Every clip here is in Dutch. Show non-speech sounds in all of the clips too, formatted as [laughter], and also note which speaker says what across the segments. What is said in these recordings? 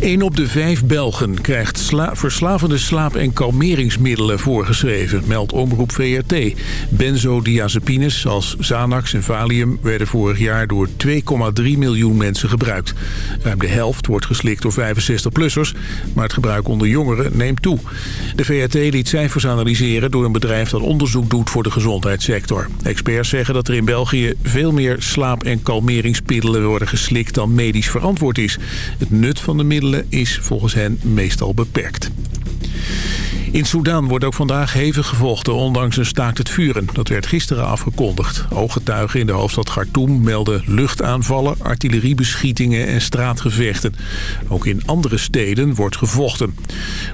Speaker 1: Een op de vijf Belgen krijgt verslavende slaap- en kalmeringsmiddelen voorgeschreven, meldt Omroep VRT. Benzodiazepines als Xanax en Valium werden vorig jaar door 2,3 miljoen mensen gebruikt. Ruim de helft wordt geslikt door 65-plussers, maar het gebruik onder jongeren neemt toe. De VRT liet cijfers analyseren door een bedrijf dat onderzoek doet voor de gezondheidssector. Experts zeggen dat er in België veel meer slaap- en kalmeringsmiddelen worden geslikt dan medisch verantwoord is. Het nut van de middelen is volgens hen meestal beperkt. In Soedan wordt ook vandaag hevig gevochten, ondanks een staakt het vuren. Dat werd gisteren afgekondigd. Ooggetuigen in de hoofdstad Khartoum melden luchtaanvallen, artilleriebeschietingen en straatgevechten. Ook in andere steden wordt gevochten.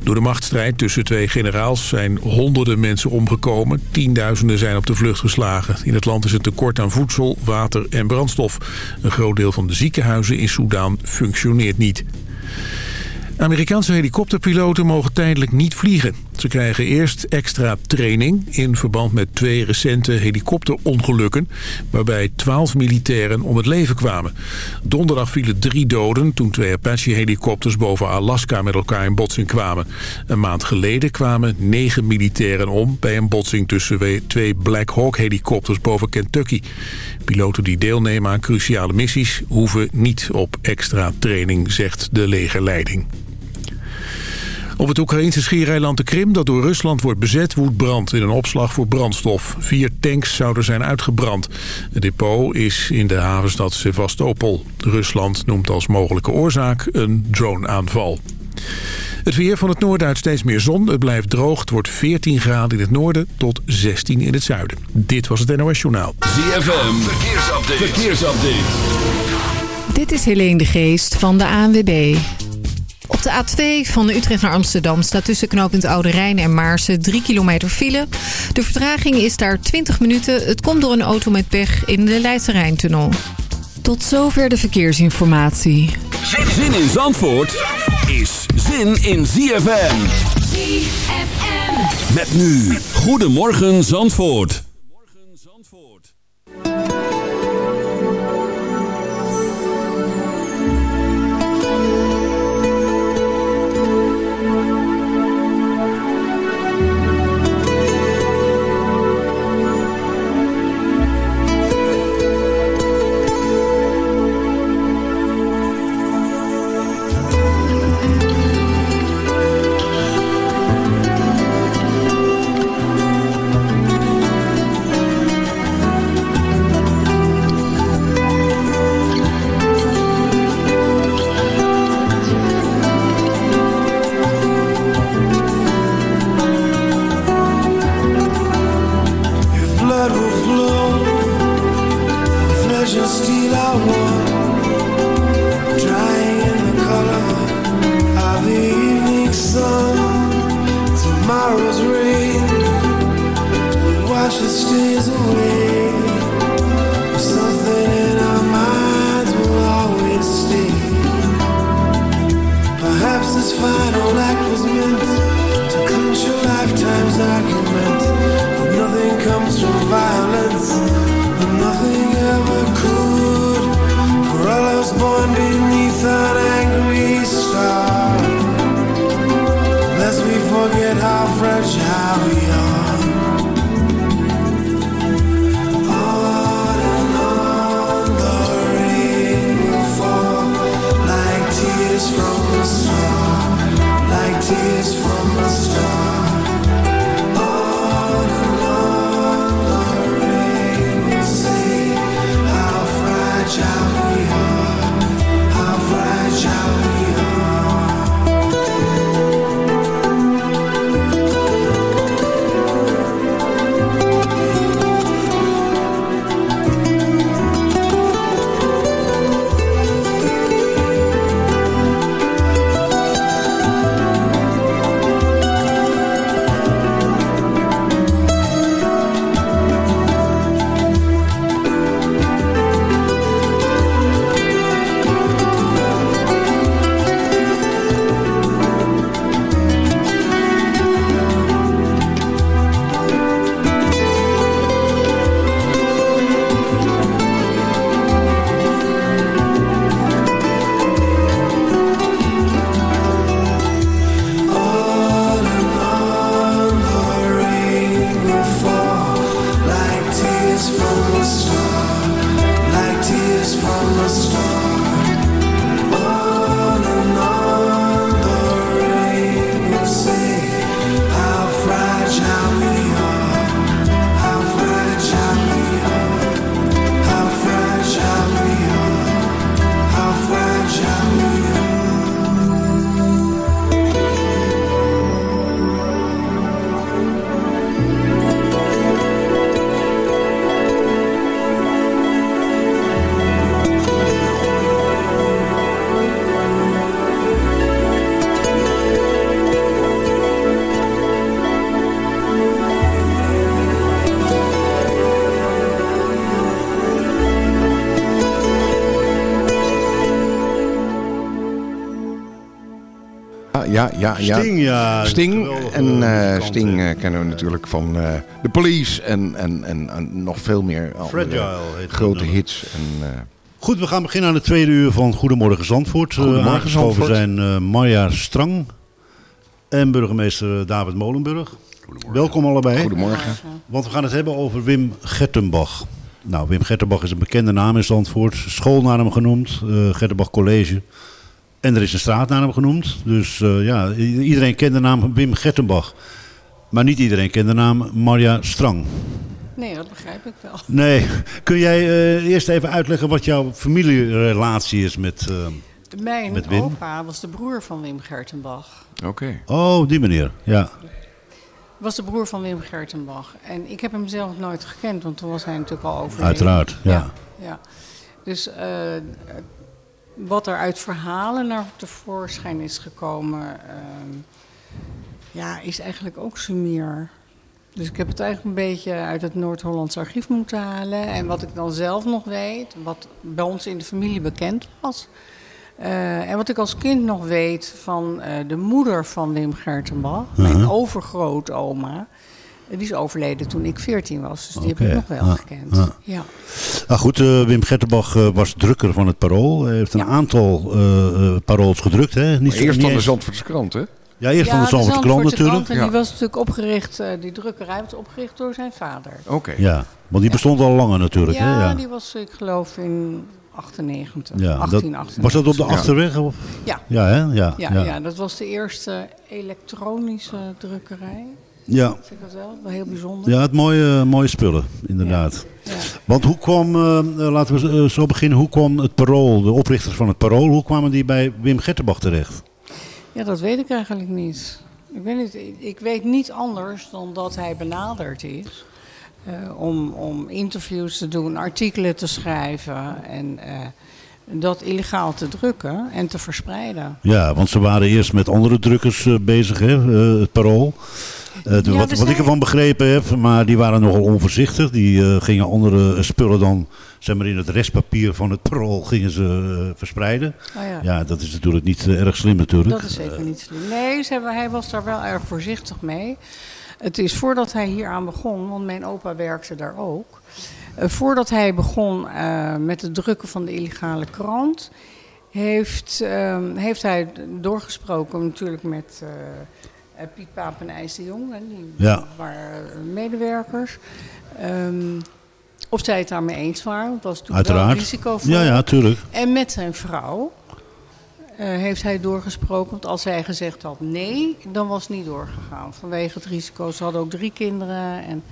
Speaker 1: Door de machtsstrijd tussen twee generaals zijn honderden mensen omgekomen. Tienduizenden zijn op de vlucht geslagen. In het land is het tekort aan voedsel, water en brandstof. Een groot deel van de ziekenhuizen in Soedan functioneert niet. Amerikaanse helikopterpiloten mogen tijdelijk niet vliegen. Ze krijgen eerst extra training in verband met twee recente helikopterongelukken... waarbij twaalf militairen om het leven kwamen. Donderdag vielen drie doden toen twee Apache-helikopters boven Alaska met elkaar in botsing kwamen. Een maand geleden kwamen negen militairen om bij een botsing tussen twee Black Hawk-helikopters boven Kentucky. Piloten die deelnemen aan cruciale missies hoeven niet op extra training, zegt de legerleiding. Op het Oekraïnse schiereiland de Krim, dat door Rusland wordt bezet, woedt brand in een opslag voor brandstof. Vier tanks zouden zijn uitgebrand. Het depot is in de havenstad Sevastopol. Rusland noemt als mogelijke oorzaak een droneaanval. Het weer van het noorden uit steeds meer zon. Het blijft droog. Het wordt 14 graden in het noorden tot 16 in het zuiden. Dit was het NOS Journaal.
Speaker 2: ZFM, verkeersupdate. verkeersupdate.
Speaker 3: Dit is Helene de Geest van de ANWB. Op de A2 van Utrecht naar Amsterdam staat tussen knooppunt Oude Rijn en Maarsen 3 kilometer file. De vertraging is daar 20 minuten. Het komt door een auto met pech in de Leidse Rijntunnel. Tot zover de verkeersinformatie.
Speaker 2: Zin in Zandvoort is zin in ZFM.
Speaker 4: ZFM.
Speaker 2: Met nu. Goedemorgen Zandvoort.
Speaker 4: Ja, ja, ja.
Speaker 5: Sting, ja.
Speaker 4: Sting. En eh, Sting eh, kennen we natuurlijk van eh The Police en, en, en, en nog veel meer andere
Speaker 5: Fragile
Speaker 4: grote hits. En, eh,
Speaker 5: Goed, we gaan beginnen aan het tweede uur van Goedemorgen Zandvoort.
Speaker 4: Goedemorgen,
Speaker 5: aangeschoven
Speaker 4: Zandvoort.
Speaker 5: zijn eh, Marja Strang en burgemeester David Molenburg. Welkom allebei.
Speaker 4: goedemorgen.
Speaker 5: Want we gaan het hebben over Wim Gertenbach. Nou, Wim Gertenbach is een bekende naam in Zandvoort. School naar hem genoemd, eh Gertenbach College. En er is een straat naar hem genoemd. Dus eh, ja, iedereen kent de naam Wim Gertenbach. Maar niet iedereen kent de naam Marja Strang.
Speaker 6: Nee, dat begrijp ik wel.
Speaker 5: Nee, kun jij eh, eerst even uitleggen wat jouw familierelatie is met... eh,
Speaker 6: Mijn
Speaker 5: Met Wim?
Speaker 6: opa was de broer van Wim Gertenbach.
Speaker 4: Oké.
Speaker 5: Oh, die meneer, ja.
Speaker 6: Was de broer van Wim Gertenbach. En ik heb hem zelf nooit gekend, want toen was hij natuurlijk al overleden.
Speaker 5: Uiteraard, ja.
Speaker 6: ja. Dus eh, wat er uit verhalen naar tevoorschijn is gekomen, ehm, ja, is eigenlijk ook sumier. Dus ik heb het eigenlijk een beetje uit het Noord-Hollands archief moeten halen. En wat ik dan zelf nog weet, wat bij ons in de familie bekend was. Eh, en wat ik als kind nog weet van eh, de moeder van Wim Gertenbach, mijn
Speaker 5: Uh-huh.
Speaker 6: overgrootoma. Die is overleden toen ik 14 was, dus die heb ik nog wel
Speaker 5: ja,
Speaker 6: gekend.
Speaker 5: ja.
Speaker 6: Ja.
Speaker 5: Nou goed, eh, Wim Gertenbach eh, was drukker van het Parool. Hij heeft een
Speaker 6: Ja.
Speaker 5: aantal eh, eh, parols gedrukt. Hè? Niet,
Speaker 4: Eerst van de Zandvoortse krant, hè?
Speaker 5: Ja, eerst van de Zandvoortse krant natuurlijk.
Speaker 6: krant, en
Speaker 4: Ja.
Speaker 6: die was natuurlijk opgericht, eh, die drukkerij was opgericht door zijn vader.
Speaker 4: Oké.
Speaker 5: Ja, want die bestond al langer natuurlijk.
Speaker 6: ja,
Speaker 5: hè? Ja.
Speaker 6: die was, ik geloof, in 98.
Speaker 5: Ja, dat-
Speaker 6: 1898.
Speaker 5: was dat op de
Speaker 4: Ja.
Speaker 5: Achterweg? Of?
Speaker 6: Ja.
Speaker 5: Ja, hè? Ja,
Speaker 6: Ja, ja. dat was de eerste elektronische drukkerij.
Speaker 5: Ja.
Speaker 6: Vind ik dat wel? Wel heel bijzonder.
Speaker 5: Ja, het mooie, mooie spullen, inderdaad.
Speaker 6: Ja.
Speaker 5: Want hoe kwam, eh, laten we eh, zo beginnen, hoe kwam het Parool, de oprichters van het Parool, hoe kwamen die bij Wim Gertenbach terecht?
Speaker 6: Ja, dat weet ik eigenlijk niet. Ik weet, niet, ik- weet niet anders dan dat hij benaderd is. eh, om, om interviews te doen, artikelen te schrijven en dat illegaal te drukken en te verspreiden.
Speaker 5: Ja, want ze waren eerst met andere drukkers bezig, hè, het Parool. Eh, de-
Speaker 6: Ja,
Speaker 5: wat, wat ik ervan begrepen heb, maar die waren nogal onvoorzichtig. Die eh, gingen andere spullen dan, zeg maar in het restpapier van het Parool, gingen ze eh, verspreiden.
Speaker 6: Oh ja.
Speaker 5: Ja, dat is natuurlijk niet eh, erg slim natuurlijk.
Speaker 6: Dat is zeker niet slim. Nee, ze hebben, hij was daar wel erg voorzichtig mee. Het is voordat hij hier aan begon, want mijn opa werkte daar ook. eh, voordat hij begon eh, met het drukken van de illegale krant, heeft, ehm, heeft hij doorgesproken natuurlijk met eh, eh, Piet Paap en IJs de Jong. Die
Speaker 5: Ja.
Speaker 6: waren medewerkers. Ehm, of zij het daarmee eens waren, want dat was natuurlijk wel
Speaker 5: Uiteraard.
Speaker 6: een risico voor
Speaker 5: Ja, ja, tuurlijk.
Speaker 6: en met zijn vrouw eh, heeft hij doorgesproken. Want als hij gezegd had nee, dan was het niet doorgegaan. Vanwege het risico. Ze hadden ook drie kinderen. En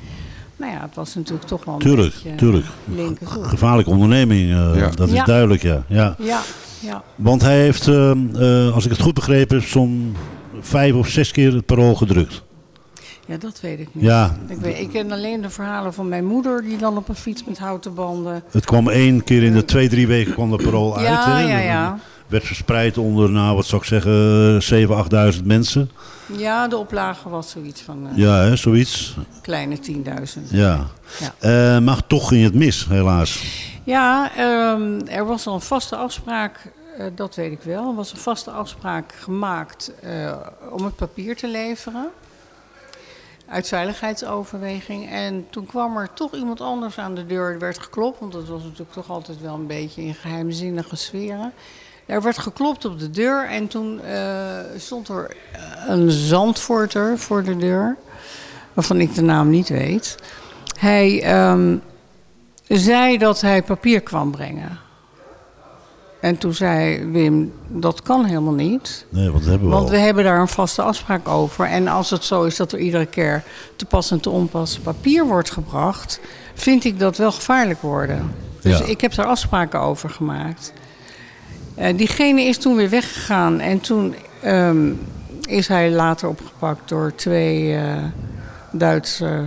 Speaker 6: nou ja, het was natuurlijk toch wel een
Speaker 5: Tuurlijk,
Speaker 6: beetje
Speaker 5: tuurlijk. Gevaarlijke onderneming, eh,
Speaker 4: Ja.
Speaker 5: dat is
Speaker 6: Ja.
Speaker 5: duidelijk, ja. ja.
Speaker 6: Ja, ja.
Speaker 5: Want hij heeft, eh, eh, als ik het goed begrepen heb, zo'n vijf of zes keer het parool gedrukt.
Speaker 6: ja, dat weet ik niet.
Speaker 5: Ja,
Speaker 6: Ik, weet, ik ken alleen de verhalen van mijn moeder, die dan op een fiets met houten banden.
Speaker 5: het kwam één keer in de twee, drie weken kwam het parool uit.
Speaker 6: Ja,
Speaker 5: hè.
Speaker 6: ja, ja.
Speaker 5: Werd verspreid onder, nou wat zou ik zeggen, 7.000, 8.000 mensen.
Speaker 6: Ja, de oplage was zoiets van eh,
Speaker 5: Ja, hè, zoiets.
Speaker 6: kleine 10.000.
Speaker 5: Ja.
Speaker 6: Ja.
Speaker 5: Eh, maar toch ging het mis, helaas.
Speaker 6: Ja, ehm, er was al een vaste afspraak, eh, dat weet ik wel. Er was een vaste afspraak gemaakt eh, om het papier te leveren. Uit veiligheidsoverweging. En toen kwam er toch iemand anders aan de deur. Er werd geklopt, want dat was natuurlijk toch altijd wel een beetje in geheimzinnige sferen. Er werd geklopt op de deur en toen eh, stond er een zandvoorter voor de deur. Waarvan ik de naam niet weet. Hij ehm, zei dat hij papier kwam brengen. En toen zei Wim, dat kan helemaal niet.
Speaker 5: Nee, want hebben we
Speaker 6: Want we hebben daar een vaste afspraak over. En als het zo is dat er iedere keer te pas en te onpas papier wordt gebracht... vind ik dat wel gevaarlijk worden. Dus
Speaker 5: Ja.
Speaker 6: ik heb daar afspraken over gemaakt. Eh, diegene is toen weer weggegaan. En toen ehm, is hij later opgepakt door twee eh, Duitse...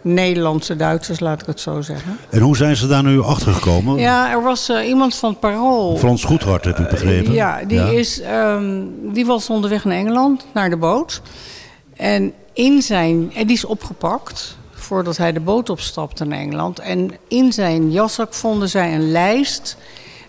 Speaker 6: Nederlandse Duitsers, laat ik het zo zeggen.
Speaker 5: En hoe zijn ze daar nu achter gekomen?
Speaker 6: Ja, er was eh, iemand van het Parool.
Speaker 5: Frans Goedhart heb ik begrepen.
Speaker 6: Ja, die, Is, ehm, die was onderweg naar Engeland, naar de boot. En, in zijn, en die is opgepakt voordat hij de boot opstapte naar Engeland. En in zijn jaszak vonden zij een lijst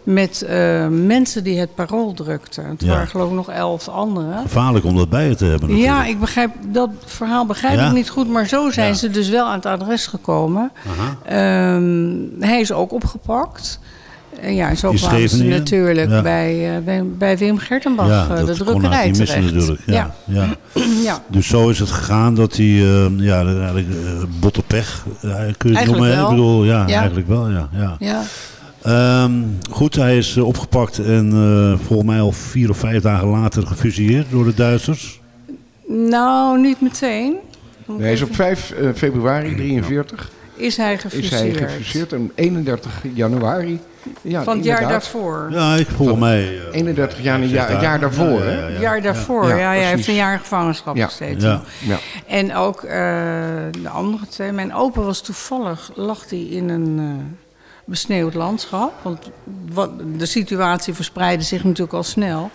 Speaker 6: met eh, mensen die het parool drukten. Het
Speaker 5: Ja.
Speaker 6: waren geloof ik nog elf anderen.
Speaker 5: Gevaarlijk om dat bij je te hebben
Speaker 6: Ja,
Speaker 5: natuurlijk.
Speaker 6: ik begrijp dat verhaal begrijp
Speaker 5: Ja?
Speaker 6: ik niet goed, maar zo zijn
Speaker 5: Ja.
Speaker 6: ze dus wel aan het adres gekomen. Ehm, hij is ook opgepakt. En ja, zo kwamen ze natuurlijk
Speaker 5: Ja.
Speaker 6: bij, eh, bij, bij Wim Gertenbach,
Speaker 5: ja,
Speaker 6: eh, de drukkerij
Speaker 5: missen natuurlijk. Ja, ja. [clears throat]
Speaker 6: ja.
Speaker 5: Dus zo is het gegaan dat hij, eh, ja, eigenlijk botte pech, kun je het noemen. Ik bedoel, ja,
Speaker 6: Ja.
Speaker 5: eigenlijk wel, ja. ja.
Speaker 6: Ja.
Speaker 5: Ehm, goed, hij is eh, opgepakt en eh, volgens mij al vier of vijf dagen later gefusilleerd door de Duitsers.
Speaker 6: Nou, niet meteen. Moet
Speaker 4: Hij is op 5 eh, februari 43
Speaker 6: Is hij
Speaker 4: is
Speaker 6: gefuseerd?
Speaker 4: hij gefuseerd en 31 januari. Ja,
Speaker 6: Van het jaar daarvoor.
Speaker 5: Ja, ik volgens mij... eh,
Speaker 4: 31 jaar, een
Speaker 5: zes
Speaker 4: jaar, daarvoor,
Speaker 5: Ja, ja,
Speaker 4: hè?
Speaker 5: ja, ja.
Speaker 6: Het jaar daarvoor,
Speaker 4: Ja,
Speaker 6: ja, hij heeft een jaar gevangenschap
Speaker 4: Ja.
Speaker 6: gezeten.
Speaker 5: Ja.
Speaker 4: Ja.
Speaker 6: En ook eh, de andere twee. Mijn opa was toevallig, lag hij in een eh, besneeuwd landschap. Want wat, de situatie verspreidde zich natuurlijk al snel.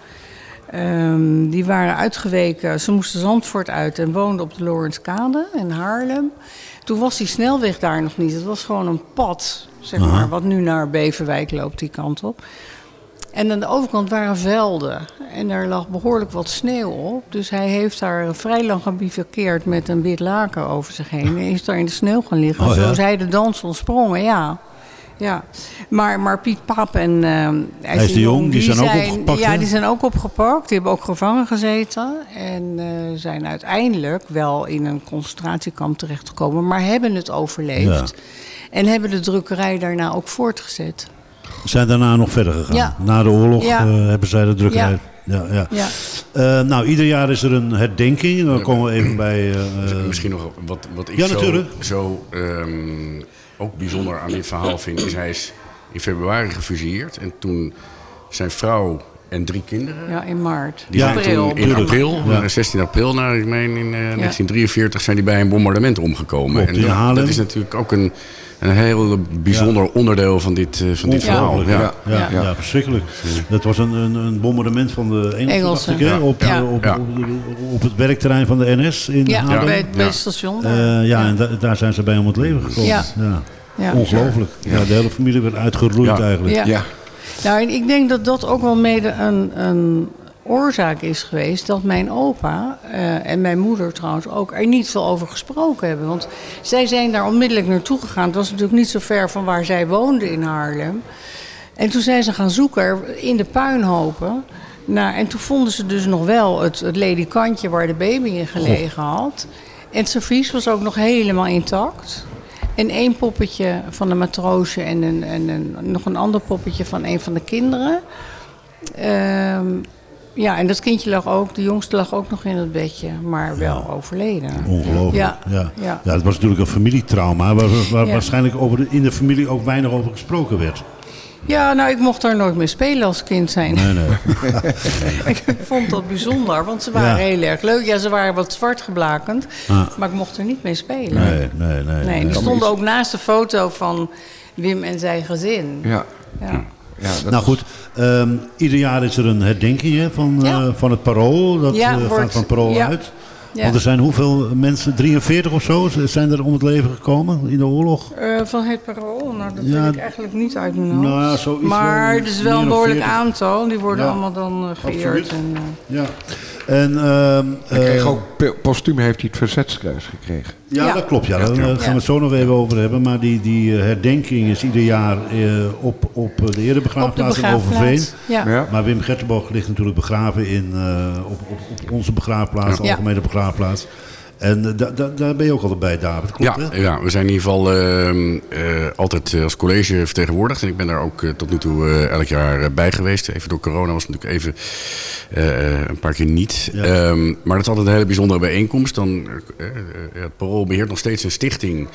Speaker 6: Ehm, die waren uitgeweken, ze moesten Zandvoort uit en woonden op de Lorenskade in Haarlem. Toen was die snelweg daar nog niet. Het was gewoon een pad, zeg
Speaker 5: Aha.
Speaker 6: maar, wat nu naar Beverwijk loopt, die kant op. En aan de overkant waren velden. En er lag behoorlijk wat sneeuw op. Dus hij heeft daar vrij lang gebivakkeerd met een wit laken over zich heen. En is daar in de sneeuw gaan liggen.
Speaker 5: Oh, ja?
Speaker 6: Zo is hij de dans ontsprongen, ja. Ja, maar, maar Piet Paap en uh,
Speaker 5: Ijs de Jong, die zijn ook opgepakt,
Speaker 6: Ja, die zijn ook opgepakt. Die hebben ook gevangen gezeten. En eh, zijn uiteindelijk wel in een concentratiekamp terechtgekomen. Maar hebben het overleefd. En hebben de drukkerij daarna ook voortgezet.
Speaker 5: Zijn daarna nog verder gegaan.
Speaker 6: Ja.
Speaker 5: Na de oorlog
Speaker 6: Ja.
Speaker 5: eh, hebben zij de drukkerij. Ja. Ja,
Speaker 6: Ja.
Speaker 5: Eh, nou, ieder jaar is er een herdenking. Dan komen we even bij... eh,
Speaker 7: Misschien nog wat, wat ik
Speaker 5: Ja,
Speaker 7: zo,
Speaker 5: natuurlijk.
Speaker 7: zo ehm, ook bijzonder aan dit verhaal vind, is hij is in februari gefusilleerd. En toen zijn vrouw en drie kinderen,
Speaker 6: Ja, in maart.
Speaker 7: die
Speaker 5: Ja,
Speaker 7: zijn
Speaker 6: April.
Speaker 7: toen in april,
Speaker 5: Ja.
Speaker 7: eh, 16 april, nou, ik meen in eh, 1943, zijn die bij een bombardement omgekomen.
Speaker 5: Klopt,
Speaker 7: en dat is natuurlijk ook een, een heel bijzonder onderdeel van dit, eh, van dit verhaal. Ja.
Speaker 5: ja. Ja, ja.
Speaker 6: Ja.
Speaker 5: verschrikkelijk. Dat was een, een, een bombardement van de Engelsen,
Speaker 6: Engelsen.
Speaker 5: Op,
Speaker 6: Ja.
Speaker 5: eh, Op,
Speaker 7: Ja.
Speaker 5: op, op het werkterrein van de NS in
Speaker 6: Ja,
Speaker 5: Haarlem.
Speaker 6: bij, het, bij
Speaker 7: Ja.
Speaker 6: het station.
Speaker 5: Eh, ja, en da- daar zijn ze bij om het leven gekomen.
Speaker 6: Ja.
Speaker 5: Ja.
Speaker 6: Ja.
Speaker 5: Ongelooflijk. Ja. de hele familie werd uitgeroeid
Speaker 7: Ja.
Speaker 5: eigenlijk.
Speaker 6: Ja.
Speaker 4: Ja.
Speaker 6: Nou, en ik denk dat dat ook wel mede een, een oorzaak is geweest dat mijn opa eh, en mijn moeder trouwens ook er niet veel over gesproken hebben. Want zij zijn daar onmiddellijk naartoe gegaan. Het was natuurlijk niet zo ver van waar zij woonden in Haarlem. En toen zijn ze gaan zoeken in de puinhopen. Nou, en toen vonden ze dus nog wel het, het ledikantje waar de baby in gelegen had. En het servies was ook nog helemaal intact. En één poppetje van een matroosje en, een, en een, nog een ander poppetje van een van de kinderen. Ehm, ja, en dat kindje lag ook, de jongste lag ook nog in het bedje, maar wel overleden.
Speaker 5: Ongelooflijk. Ja.
Speaker 6: Ja,
Speaker 5: Ja.
Speaker 6: ja.
Speaker 5: het was natuurlijk een familietrauma, waar, waar
Speaker 6: Ja.
Speaker 5: waarschijnlijk over de, in de familie ook weinig over gesproken werd.
Speaker 6: Ja, nou, ik mocht daar nooit meer spelen als kind zijn.
Speaker 5: Nee, nee. [laughs]
Speaker 6: ik vond dat bijzonder, want ze waren
Speaker 5: Ja.
Speaker 6: heel erg leuk. Ja, ze waren wat zwart geblakend,
Speaker 5: Ah.
Speaker 6: maar ik mocht er niet mee spelen.
Speaker 5: Nee, nee, nee.
Speaker 6: Nee, die stonden ook naast de foto van Wim en zijn gezin.
Speaker 4: Ja.
Speaker 6: Ja.
Speaker 4: Ja,
Speaker 5: Nou goed, ehm, ieder jaar is er een herdenking hè, van,
Speaker 6: Ja.
Speaker 5: eh, van het parool. Dat
Speaker 6: Ja,
Speaker 5: eh, gaat van het parool
Speaker 6: ja.
Speaker 5: uit.
Speaker 6: Ja.
Speaker 5: Want er zijn hoeveel mensen, 43 of zo, zijn er om het leven gekomen in de oorlog?
Speaker 6: Eh, van het parool? Nou, dat
Speaker 5: Ja,
Speaker 6: weet ik eigenlijk niet uit mijn hoofd.
Speaker 5: nou ja, zoiets
Speaker 6: maar het is wel een behoorlijk
Speaker 5: 40.
Speaker 6: aantal. Die worden
Speaker 5: Ja.
Speaker 6: allemaal dan eh, geëerd. En, eh,
Speaker 5: Ja. En, ehm,
Speaker 4: Hij kreeg
Speaker 5: eh,
Speaker 4: ook postuum heeft hij het verzetskruis gekregen.
Speaker 5: ja,
Speaker 6: Ja.
Speaker 5: dat klopt. Ja. Daar eh, gaan we het zo nog even over hebben. Maar die, die eh, herdenking is ieder jaar eh, op, op de erebegraafplaats in Overveen.
Speaker 6: Ja.
Speaker 4: Ja.
Speaker 5: Maar Wim Gertenbach ligt natuurlijk begraven in, eh, op, op, op onze begraafplaats, algemene begraafplaats. En eh, da- da- daar ben je ook altijd bij, David. Klopt,
Speaker 7: Ja,
Speaker 5: hè?
Speaker 7: ja, we zijn in ieder geval ehm, eh, altijd eh, als college vertegenwoordigd. En ik ben daar ook tot nu toe elk jaar bij geweest. Even door corona was het natuurlijk even een paar keer niet.
Speaker 5: Ja.
Speaker 7: Ehm, maar dat is altijd een hele bijzondere bijeenkomst. Dan, het Parool beheert nog steeds een stichting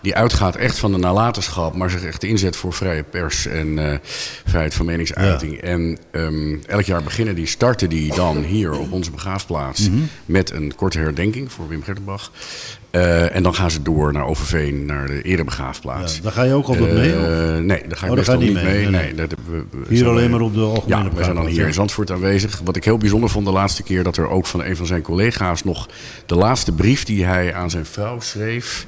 Speaker 7: die uitgaat echt van de nalatenschap, maar zich echt inzet voor vrije pers en eh, vrijheid van meningsuiting. En ehm, elk jaar beginnen die, starten die dan hier op onze begraafplaats
Speaker 5: Mhm.
Speaker 7: met een korte herdenking voor Wim Gertenbach. Eh, en dan gaan ze door naar Overveen, naar de erebegraafplaats.
Speaker 5: Ja, daar ga je ook altijd mee? of?
Speaker 7: Eh, nee, daar ga ik
Speaker 5: Oh, daar je
Speaker 7: niet mee.
Speaker 5: mee.
Speaker 7: Nee,
Speaker 5: Nee,
Speaker 7: dat, we, we
Speaker 5: Hier alleen maar op de algemene
Speaker 7: Ja, we zijn dan hier in Zandvoort aanwezig. Wat ik heel bijzonder vond de laatste keer... dat er ook van een van zijn collega's nog de laatste brief die hij aan zijn vrouw schreef...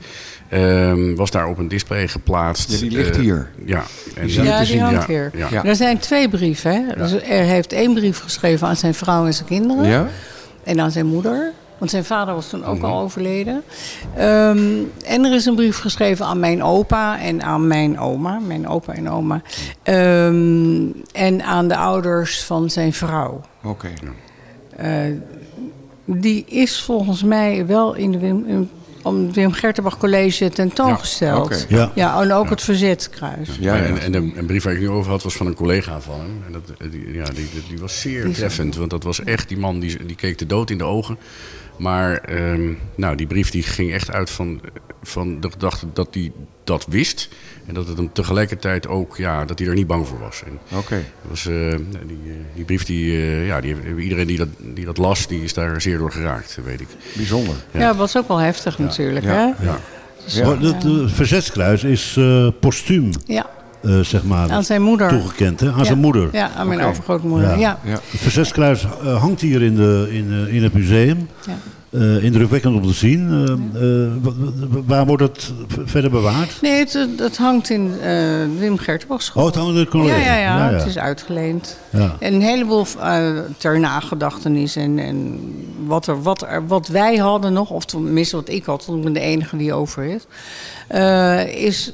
Speaker 7: Ehm, was daar op een display geplaatst.
Speaker 4: Ja, die ligt
Speaker 7: Eh,
Speaker 4: hier.
Speaker 7: Ja, en,
Speaker 4: je
Speaker 6: Ja,
Speaker 4: te
Speaker 6: die
Speaker 4: zien,
Speaker 6: hangt
Speaker 7: ja,
Speaker 6: hier.
Speaker 7: ja.
Speaker 4: Ja.
Speaker 6: Er zijn twee brieven. Hè? Dus er heeft één brief geschreven aan zijn vrouw en zijn kinderen.
Speaker 4: Ja?
Speaker 6: En aan zijn moeder. Want zijn vader was toen ook
Speaker 7: Mhm.
Speaker 6: al overleden. Ehm, en er is een brief geschreven aan mijn opa en aan mijn oma. Mijn opa en oma. Ehm, en aan de ouders van zijn vrouw.
Speaker 4: Oké.
Speaker 6: Eh, die is volgens mij wel in de om het Wim Gertenbach College tentoongesteld.
Speaker 5: Ja.
Speaker 6: Ja, en ook het Verzetskruis.
Speaker 4: Ja, ja.
Speaker 7: En, en de, een brief waar ik nu over had was van een collega van hem. En dat, die, ja, die, die, die was zeer
Speaker 6: Die
Speaker 7: treffend. Want dat was echt, die man die, die keek de dood in de ogen. Maar ehm, nou, die brief die ging echt uit van, van de gedachte dat hij dat wist. En dat het hem tegelijkertijd ook, ja, dat hij er niet bang voor was.
Speaker 4: Oké.
Speaker 7: dat was, eh, die, eh, die brief, die, eh, ja, die, iedereen die dat, die dat las, die is daar zeer door geraakt, weet ik.
Speaker 4: Bijzonder.
Speaker 6: Ja, dat was ook wel heftig natuurlijk.
Speaker 4: Ja.
Speaker 6: Hè?
Speaker 7: Ja.
Speaker 4: Ja.
Speaker 5: Maar dat eh, verzetskruis is eh, postuum,
Speaker 6: Ja,
Speaker 5: eh, zeg maar,
Speaker 6: aan zijn moeder.
Speaker 5: toegekend, hè? aan
Speaker 6: Ja.
Speaker 5: zijn moeder.
Speaker 6: Ja, aan mijn overgrootmoeder.
Speaker 5: Ja.
Speaker 6: Ja.
Speaker 4: Ja.
Speaker 5: Het verzetskruis eh, hangt hier in, de, in, in het museum.
Speaker 6: Ja.
Speaker 5: Eh, indrukwekkend om te zien. Eh, eh, wa- wa- waar wordt het verder bewaard?
Speaker 6: Nee, het, het hangt in Wim Gertenbach
Speaker 5: Oh, het hangt in het
Speaker 6: ja,
Speaker 5: college.
Speaker 6: ja, ja, het is uitgeleend.
Speaker 5: Ja.
Speaker 6: En een heleboel ter nagedachtenis en, en wat, er, wat, er, wat wij hadden nog, of tenminste wat ik had, want ik ben de enige die over is, is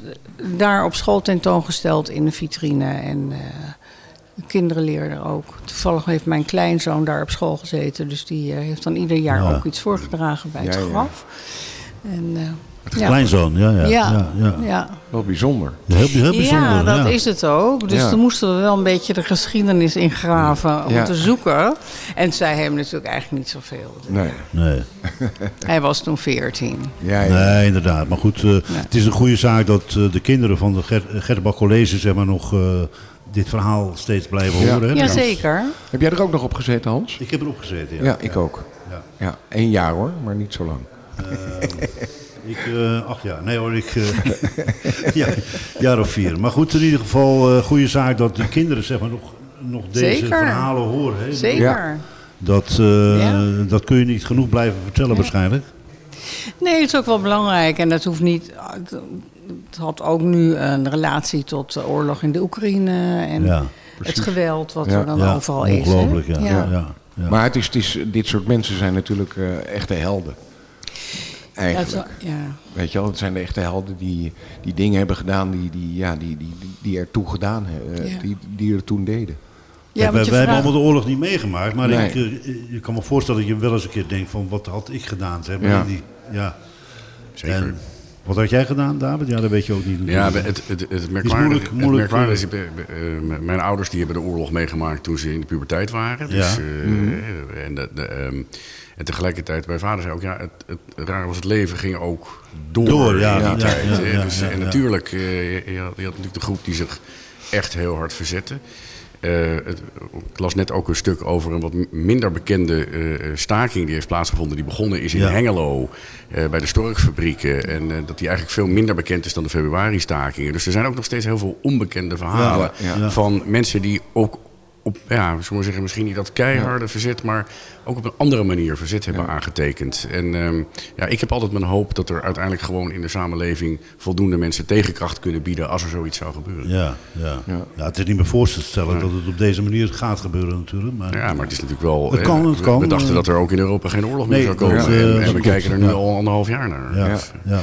Speaker 6: daar op school tentoongesteld in de vitrine. En de kinderen er ook. Toevallig heeft mijn kleinzoon daar op school gezeten, dus die eh, heeft dan ieder jaar
Speaker 5: Ja.
Speaker 6: ook iets voorgedragen bij het
Speaker 4: ja.
Speaker 6: graf. En, eh, ja.
Speaker 5: Kleinzoon, ja. Ja,
Speaker 6: Ja,
Speaker 5: ja. ja.
Speaker 6: ja.
Speaker 4: Wel bijzonder.
Speaker 5: Heel, heel bijzonder.
Speaker 6: Ja, dat
Speaker 5: ja.
Speaker 6: is het ook. Dus
Speaker 4: Ja.
Speaker 6: toen moesten we wel een beetje de geschiedenis ingraven om
Speaker 4: Ja.
Speaker 6: te zoeken. En zij hebben natuurlijk eigenlijk niet zoveel.
Speaker 4: Nee.
Speaker 5: Nee. [laughs]
Speaker 6: Hij was toen 14.
Speaker 4: Ja, ja.
Speaker 5: nee, inderdaad. Maar goed, eh, het is een goede zaak dat de kinderen van de Ger College zeg maar, nog eh, dit verhaal steeds blijven
Speaker 4: Ja.
Speaker 5: horen. Hè?
Speaker 6: Jazeker.
Speaker 4: Heb jij er ook nog op gezeten, Hans?
Speaker 5: Ik heb erop gezeten, ja.
Speaker 4: Ja, ik ook.
Speaker 5: Ja.
Speaker 4: Ja, één jaar hoor, maar niet zo lang.
Speaker 5: Ik, eh acht jaar. Nee hoor, ik... eh [laughs] ja, jaar of vier. Maar goed, in ieder geval, eh goede zaak dat de kinderen zeg maar, nog, nog deze
Speaker 6: Zeker.
Speaker 5: verhalen horen. Hè?
Speaker 6: Zeker.
Speaker 4: Ja.
Speaker 5: Dat, eh,
Speaker 6: Ja.
Speaker 5: dat kun je niet genoeg blijven vertellen waarschijnlijk.
Speaker 6: Nee, het is ook wel belangrijk. En dat hoeft niet... Het had ook nu een relatie tot de oorlog in de Oekraïne. En
Speaker 5: Ja,
Speaker 6: het geweld wat
Speaker 4: Ja.
Speaker 6: er dan
Speaker 5: ja
Speaker 6: overal is.
Speaker 5: ongelooflijk. Ja.
Speaker 6: Ja.
Speaker 5: Ja. Ja. Ja.
Speaker 4: Maar het is, het is, dit soort mensen zijn natuurlijk eh, echte helden.
Speaker 6: Ja,
Speaker 4: Eigenlijk. Weet je wel, het zijn de echte helden die, die dingen hebben gedaan die, die, ja, die, die, die, ertoe gedaan hebben.
Speaker 6: Ja.
Speaker 4: Die, die er toen deden.
Speaker 6: Ja,
Speaker 5: wij, hebben allemaal de oorlog niet meegemaakt, maar
Speaker 4: Nee.
Speaker 5: ik, eh, je kan me voorstellen dat je wel eens een keer denkt van wat had ik gedaan? Zeg maar,
Speaker 4: Ja.
Speaker 5: die, ja.
Speaker 7: Zeker.
Speaker 5: En wat had jij gedaan, David? Ja, dat weet je ook niet.
Speaker 7: Ja, het, het, het, merkwaardige,
Speaker 5: moeilijk- moeilijk,
Speaker 7: is,
Speaker 5: eh,
Speaker 7: eh, eh, mijn ouders die hebben de oorlog meegemaakt toen ze in de puberteit waren. Dus,
Speaker 5: Ja.
Speaker 7: eh, en, de, de, ehm, en tegelijkertijd, mijn vader zei ook, ja, het, het raar was, het leven ging ook door,
Speaker 5: Door, ja,
Speaker 7: in die
Speaker 5: ja,
Speaker 7: tijd.
Speaker 5: ja,
Speaker 7: dus, en
Speaker 5: ja.
Speaker 7: natuurlijk, eh, je, je had, je had natuurlijk de groep die zich echt heel hard verzette. Eh, het, ik las net ook een stuk over een wat minder bekende eh, staking die heeft plaatsgevonden. Die begonnen is in
Speaker 5: Ja.
Speaker 7: Hengelo eh, bij de storkfabrieken. En eh, dat die eigenlijk veel minder bekend is dan de februari-stakingen. Dus er zijn ook nog steeds heel veel onbekende verhalen
Speaker 5: Ja, ja.
Speaker 7: van mensen die ook op, ja, zullen we zeggen, misschien niet dat keiharde verzet, maar ook op een andere manier verzet hebben aangetekend. En ehm, ja, ik heb altijd mijn hoop dat er uiteindelijk gewoon in de samenleving voldoende mensen tegenkracht kunnen bieden als er zoiets zou gebeuren.
Speaker 5: Ja, ja.
Speaker 4: Ja.
Speaker 5: Ja. het is niet meer voor te stellen dat het op deze manier gaat gebeuren natuurlijk. Maar,
Speaker 7: Ja, maar het is natuurlijk wel.
Speaker 5: Het
Speaker 7: eh,
Speaker 5: kan, het
Speaker 7: we-
Speaker 5: kan.
Speaker 7: We dachten dat er ook in Europa geen oorlog meer
Speaker 5: Nee,
Speaker 7: zou komen.
Speaker 5: dat,
Speaker 7: en
Speaker 5: eh,
Speaker 7: en we
Speaker 5: klopt.
Speaker 7: kijken er nu
Speaker 5: Ja.
Speaker 7: al anderhalf jaar naar.
Speaker 5: ja,
Speaker 4: Ja.
Speaker 5: ja.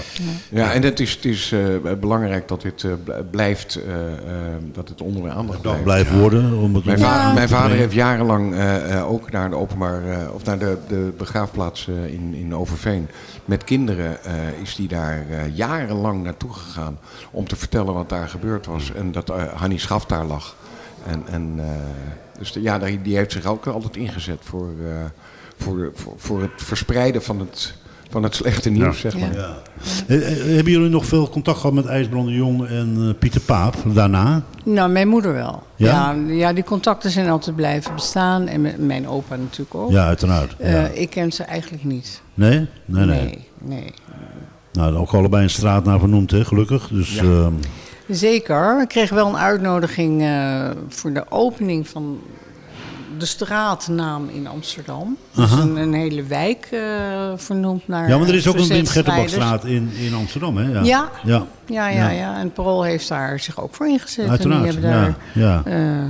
Speaker 4: Ja, en het is, het is eh, belangrijk dat dit eh, bl- blijft, eh, eh, dat het onder de aandacht
Speaker 5: Dat
Speaker 4: blijft.
Speaker 5: blijft worden. Om het
Speaker 4: Mijn,
Speaker 5: om-
Speaker 4: va-
Speaker 5: te
Speaker 4: mijn vader heeft jarenlang eh, eh, ook naar de openbaar eh, of naar de, de begraafplaats eh, in, in Overveen met kinderen eh, is die daar jarenlang naartoe gegaan om te vertellen wat daar gebeurd was en dat Hanni Schaf daar lag. En, en dus ja, die heeft zich ook altijd ingezet voor, voor, voor, voor het verspreiden van het, van het slechte nieuws, zeg maar.
Speaker 5: Ja. Eh, eh, Hebben jullie nog veel contact gehad met IJsbrand de Jong en eh, Pieter Paap daarna?
Speaker 6: Nou, mijn moeder wel.
Speaker 5: Ja?
Speaker 6: Ja? Ja, die contacten zijn altijd blijven bestaan. En met mijn opa natuurlijk ook.
Speaker 5: Ja, uiteraard.
Speaker 6: Eh. Ik ken ze eigenlijk niet.
Speaker 5: Nee? Nee, nee.
Speaker 6: nee. nee.
Speaker 5: Nou, ook allebei een straat naar vernoemd, hè, gelukkig. Dus
Speaker 4: Ja.
Speaker 5: ehm,
Speaker 6: Zeker. Ik kreeg wel een uitnodiging eh, voor de opening van de straatnaam in Amsterdam. Dus
Speaker 5: Aha.
Speaker 6: een, een hele wijk eh, vernoemd naar
Speaker 5: Ja, want er is ook een Wim. Gertenbachstraat in, in Amsterdam, hè? Ja.
Speaker 6: Ja.
Speaker 5: ja.
Speaker 6: Ja, ja, ja. En Parool heeft daar zich ook voor ingezet.
Speaker 5: Uiteraard,
Speaker 6: En die hebben daar,
Speaker 5: ja, ja.
Speaker 6: eh,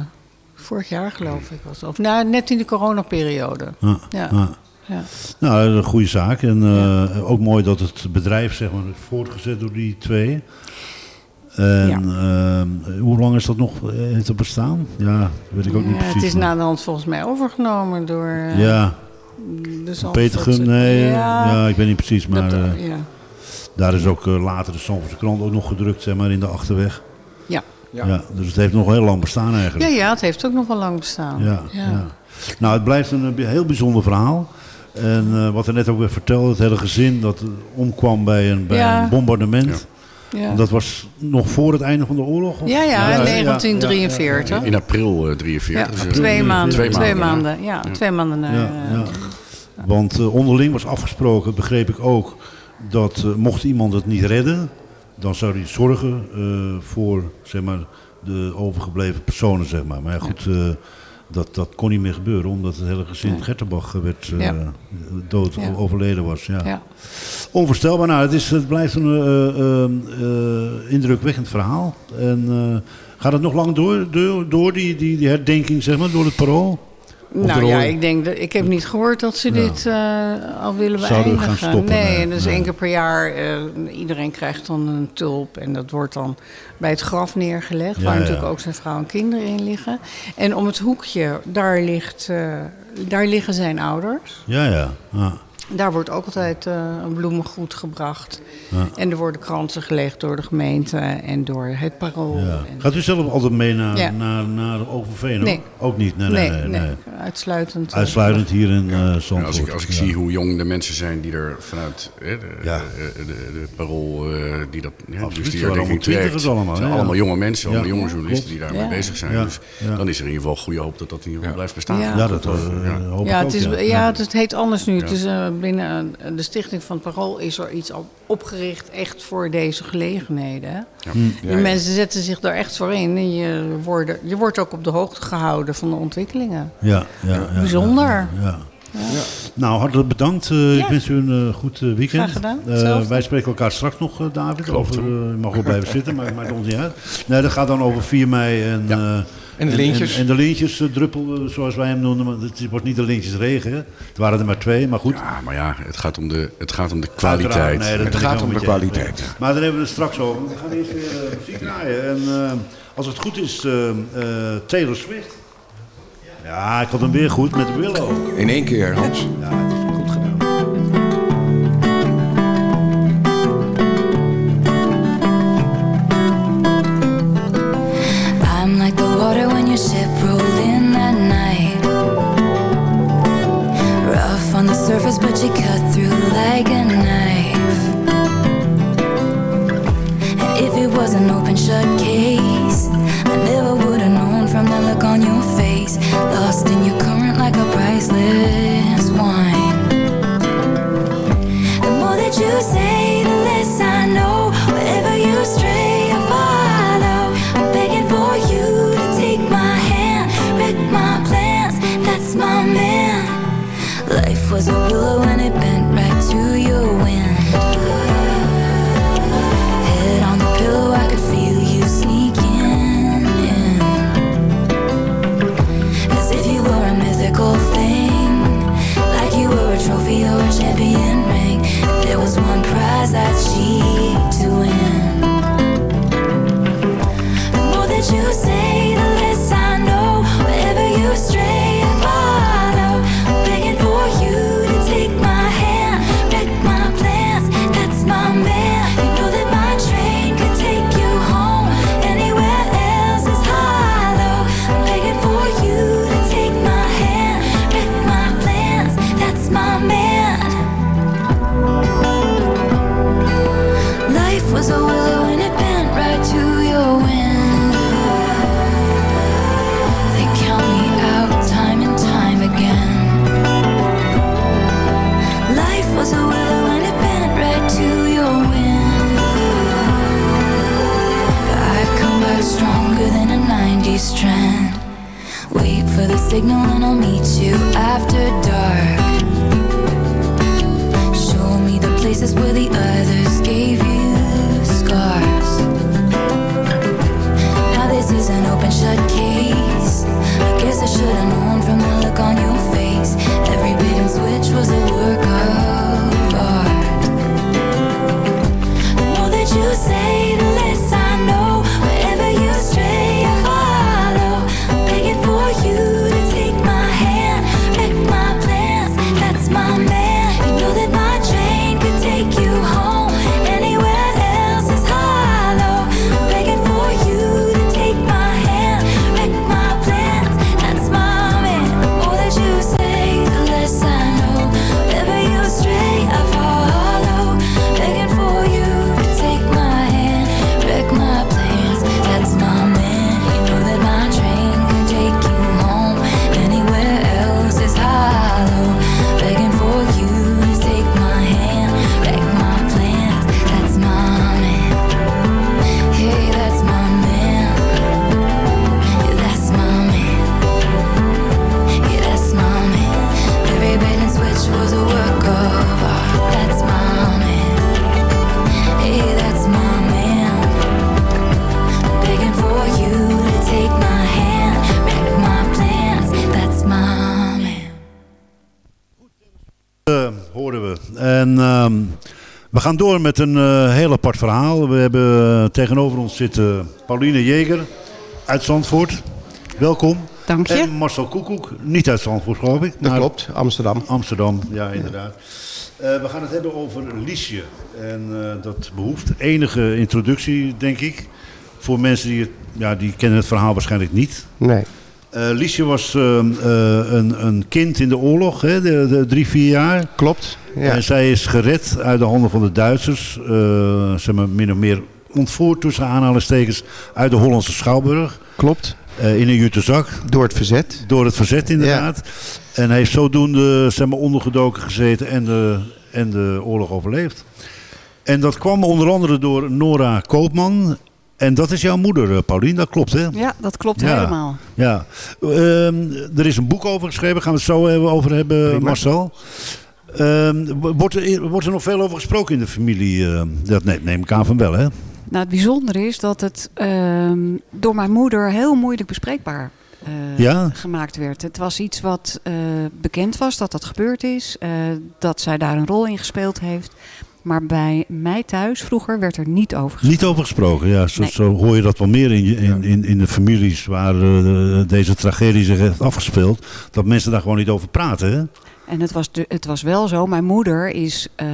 Speaker 6: vorig jaar geloof ik was. Of nou, net in de coronaperiode.
Speaker 5: Ja,
Speaker 6: Ja.
Speaker 5: Nou, dat is een goede zaak. En eh, ook mooi dat het bedrijf zeg maar, voortgezet door die twee. En ehm, hoe lang is dat nog? eh, Heeft het bestaan? Ja, weet ik ook niet precies.
Speaker 6: het is na de hand volgens mij overgenomen door eh,
Speaker 5: ja,
Speaker 6: de
Speaker 5: Gun, nee, ja.
Speaker 6: Ja,
Speaker 5: ik weet niet precies, maar
Speaker 6: dat,
Speaker 5: eh,
Speaker 6: ja.
Speaker 5: daar is ook eh, later de Zandvoortse krant ook nog gedrukt, zeg maar, in de Achterweg.
Speaker 6: Ja.
Speaker 5: Ja. dus het heeft nog heel lang bestaan eigenlijk.
Speaker 6: ja, ja, het heeft ook nog wel lang bestaan.
Speaker 5: Ja, ja. Nou, het blijft een eh, heel bijzonder verhaal. En eh, wat er net ook weer vertelde, het hele gezin dat eh, omkwam bij een, bij
Speaker 6: Ja.
Speaker 5: een bombardement.
Speaker 6: Ja.
Speaker 5: Dat was nog voor het einde van de oorlog? of?
Speaker 6: Ja, ja,
Speaker 5: ja,
Speaker 6: in
Speaker 5: ja,
Speaker 6: 1943.
Speaker 7: In april eh, 43.
Speaker 6: Ja,
Speaker 7: dus, eh,
Speaker 6: twee maanden.
Speaker 7: Twee
Speaker 6: Twee
Speaker 7: maanden,
Speaker 6: maanden, ja, twee maanden na.
Speaker 5: Ja,
Speaker 6: eh,
Speaker 5: ja. Want eh, onderling was afgesproken, begreep ik ook, dat eh, mocht iemand het niet redden, dan zou hij zorgen eh, voor zeg maar, de overgebleven personen. Zeg maar. Maar goed, eh, dat, dat kon niet meer gebeuren, omdat het hele gezin
Speaker 6: Nee.
Speaker 5: Gertenbach werd eh,
Speaker 6: Ja.
Speaker 5: dood
Speaker 6: Ja.
Speaker 5: overleden was. Ja.
Speaker 6: Ja.
Speaker 5: Onvoorstelbaar. Nou, het, is, het blijft een eh, eh, eh, indrukwekkend verhaal. En eh, gaat het nog lang door, door, door die, die, die herdenking, zeg maar, door het parool?
Speaker 6: Nou ja, ik denk dat ik heb niet gehoord dat ze
Speaker 5: Ja.
Speaker 6: dit eh, al willen
Speaker 5: Zouden
Speaker 6: beëindigen.
Speaker 5: gaan stoppen,
Speaker 6: nee, en dus
Speaker 5: nee.
Speaker 6: één keer per jaar, eh, iedereen krijgt dan een tulp en dat wordt dan bij het graf neergelegd,
Speaker 5: Ja,
Speaker 6: waar
Speaker 5: ja.
Speaker 6: natuurlijk ook zijn vrouw en kinderen in liggen. En om het hoekje, daar, ligt, eh, daar liggen zijn ouders.
Speaker 5: Ja, ja. Ja.
Speaker 6: Daar wordt ook altijd eh, een bloemengoed gebracht.
Speaker 5: Ja.
Speaker 6: En er worden kransen gelegd door de gemeente en door het parool.
Speaker 5: Ja.
Speaker 6: En-
Speaker 5: Gaat u zelf altijd mee naar,
Speaker 6: Ja.
Speaker 5: naar, naar Overveen? hoor?
Speaker 6: Nee.
Speaker 5: Ook niet? Nee, nee, nee. nee.
Speaker 6: uitsluitend. eh,
Speaker 5: Uitsluitend hier in eh
Speaker 7: Ja,
Speaker 5: Zandvoort.
Speaker 7: als ik, als ik
Speaker 5: Ja.
Speaker 7: zie hoe jong de mensen zijn die er vanuit hè, de,
Speaker 5: Ja.
Speaker 7: de, de, de parool, die dat ja,
Speaker 5: Absoluut,
Speaker 7: dus die
Speaker 5: allemaal twintigers allemaal,
Speaker 7: Het zijn allemaal
Speaker 5: ja.
Speaker 7: jonge mensen, allemaal
Speaker 5: Ja,
Speaker 7: jonge journalisten die daarmee
Speaker 6: Ja.
Speaker 7: bezig zijn.
Speaker 5: Ja,
Speaker 7: Dus
Speaker 5: ja.
Speaker 7: dan is er in ieder geval goede hoop dat dat in ieder geval blijft bestaan.
Speaker 6: Ja.
Speaker 5: Ja, dat
Speaker 7: Ja.
Speaker 5: hoop
Speaker 6: Ja,
Speaker 5: ik
Speaker 6: het,
Speaker 5: ook,
Speaker 6: is, ja. het, het heet anders nu.
Speaker 7: Ja.
Speaker 6: Het is, binnen eh, de stichting van het Parool is er iets al opgericht echt voor deze gelegenheden. hè.
Speaker 4: Ja,
Speaker 6: mensen zetten zich daar echt voor in. En je, wordt, je wordt ook op de hoogte gehouden van de ontwikkelingen.
Speaker 5: Ja, ja, ja,
Speaker 6: Bijzonder.
Speaker 5: Ja, ja. Nou, hartelijk bedankt. Eh,
Speaker 6: Ja.
Speaker 5: Ik wens u een eh, goed weekend.
Speaker 6: Graag gedaan.
Speaker 5: Eh, wij spreken elkaar straks nog, David. Over, je mag wel blijven zitten, maar het maakt ons niet uit. Nee, dat gaat dan over 4 mei. En,
Speaker 4: Ja.
Speaker 5: Eh,
Speaker 4: En de lintjes.
Speaker 5: En, en de lintjes eh, druppel, eh, zoals wij hem noemen. Het wordt niet de lintjes regen. hè. Het waren er maar twee, maar goed.
Speaker 7: Ja, maar ja, het gaat om de, het gaat om de kwaliteit.
Speaker 5: Nee, dat
Speaker 4: Het gaat om de kwaliteit.
Speaker 5: Maar daar hebben we het straks over. We gaan eerst weer eh, muziek draaien. En eh, als het goed is, eh, eh, Taylor Swift. Ja, ik had hem weer goed met Willow.
Speaker 4: In één keer, Hans.
Speaker 5: Ja, het is goed
Speaker 8: say,
Speaker 5: gaan door met een eh, heel apart verhaal. We hebben eh, tegenover ons zitten Pauline Jeger uit Zandvoort. Welkom.
Speaker 9: Dank je.
Speaker 5: En Marcel Koekoek, niet uit Zandvoort geloof ik.
Speaker 9: Dat
Speaker 5: maar
Speaker 9: klopt, Amsterdam.
Speaker 5: Amsterdam, ja inderdaad. Eh, we gaan het hebben over Liesje. En eh, dat behoeft enige introductie, denk ik. Voor mensen die, het, ja, die kennen het verhaal waarschijnlijk niet.
Speaker 9: Nee.
Speaker 5: Eh, Liesje was ehm, eh, een, een kind in de oorlog, hè, de, de drie, vier jaar.
Speaker 9: Klopt. Ja.
Speaker 5: En zij is gered uit de handen van de Duitsers. eh zeg maar min of meer ontvoerd tussen aanhalingstekens uit de Hollandse Schouwburg.
Speaker 9: Klopt.
Speaker 5: eh, in een jute zak.
Speaker 9: Door het verzet.
Speaker 5: Door het verzet inderdaad. En hij heeft zodoende zeg maar, ondergedoken gezeten en de, en de oorlog overleefd. En dat kwam onder andere door Nora Koopman. En dat is jouw moeder, eh, Paulien, dat klopt hè?
Speaker 10: Ja, dat klopt
Speaker 5: Ja.
Speaker 10: helemaal.
Speaker 5: Ja, Ehm, er is een boek over geschreven, gaan we het zo over hebben,
Speaker 9: Prima.
Speaker 5: Marcel. Ehm, wordt, er, wordt er nog veel over gesproken in de familie? eh, dat neem, neem ik aan van wel, hè?
Speaker 10: Nou, het bijzondere is dat het ehm, door mijn moeder heel moeilijk bespreekbaar eh,
Speaker 5: Ja?
Speaker 10: gemaakt werd. Het was iets wat bekend was, dat dat gebeurd is. dat zij daar een rol in gespeeld heeft. Maar bij mij thuis vroeger werd er niet over gesproken.
Speaker 5: Niet over gesproken, ja. Zo,
Speaker 10: Nee.
Speaker 5: zo hoor je dat wel meer in, in, in, in de families waar eh, deze tragedie zich heeft afgespeeld. Dat mensen daar gewoon niet over praten, hè?
Speaker 10: En het was, de, het was wel zo, mijn moeder is eh,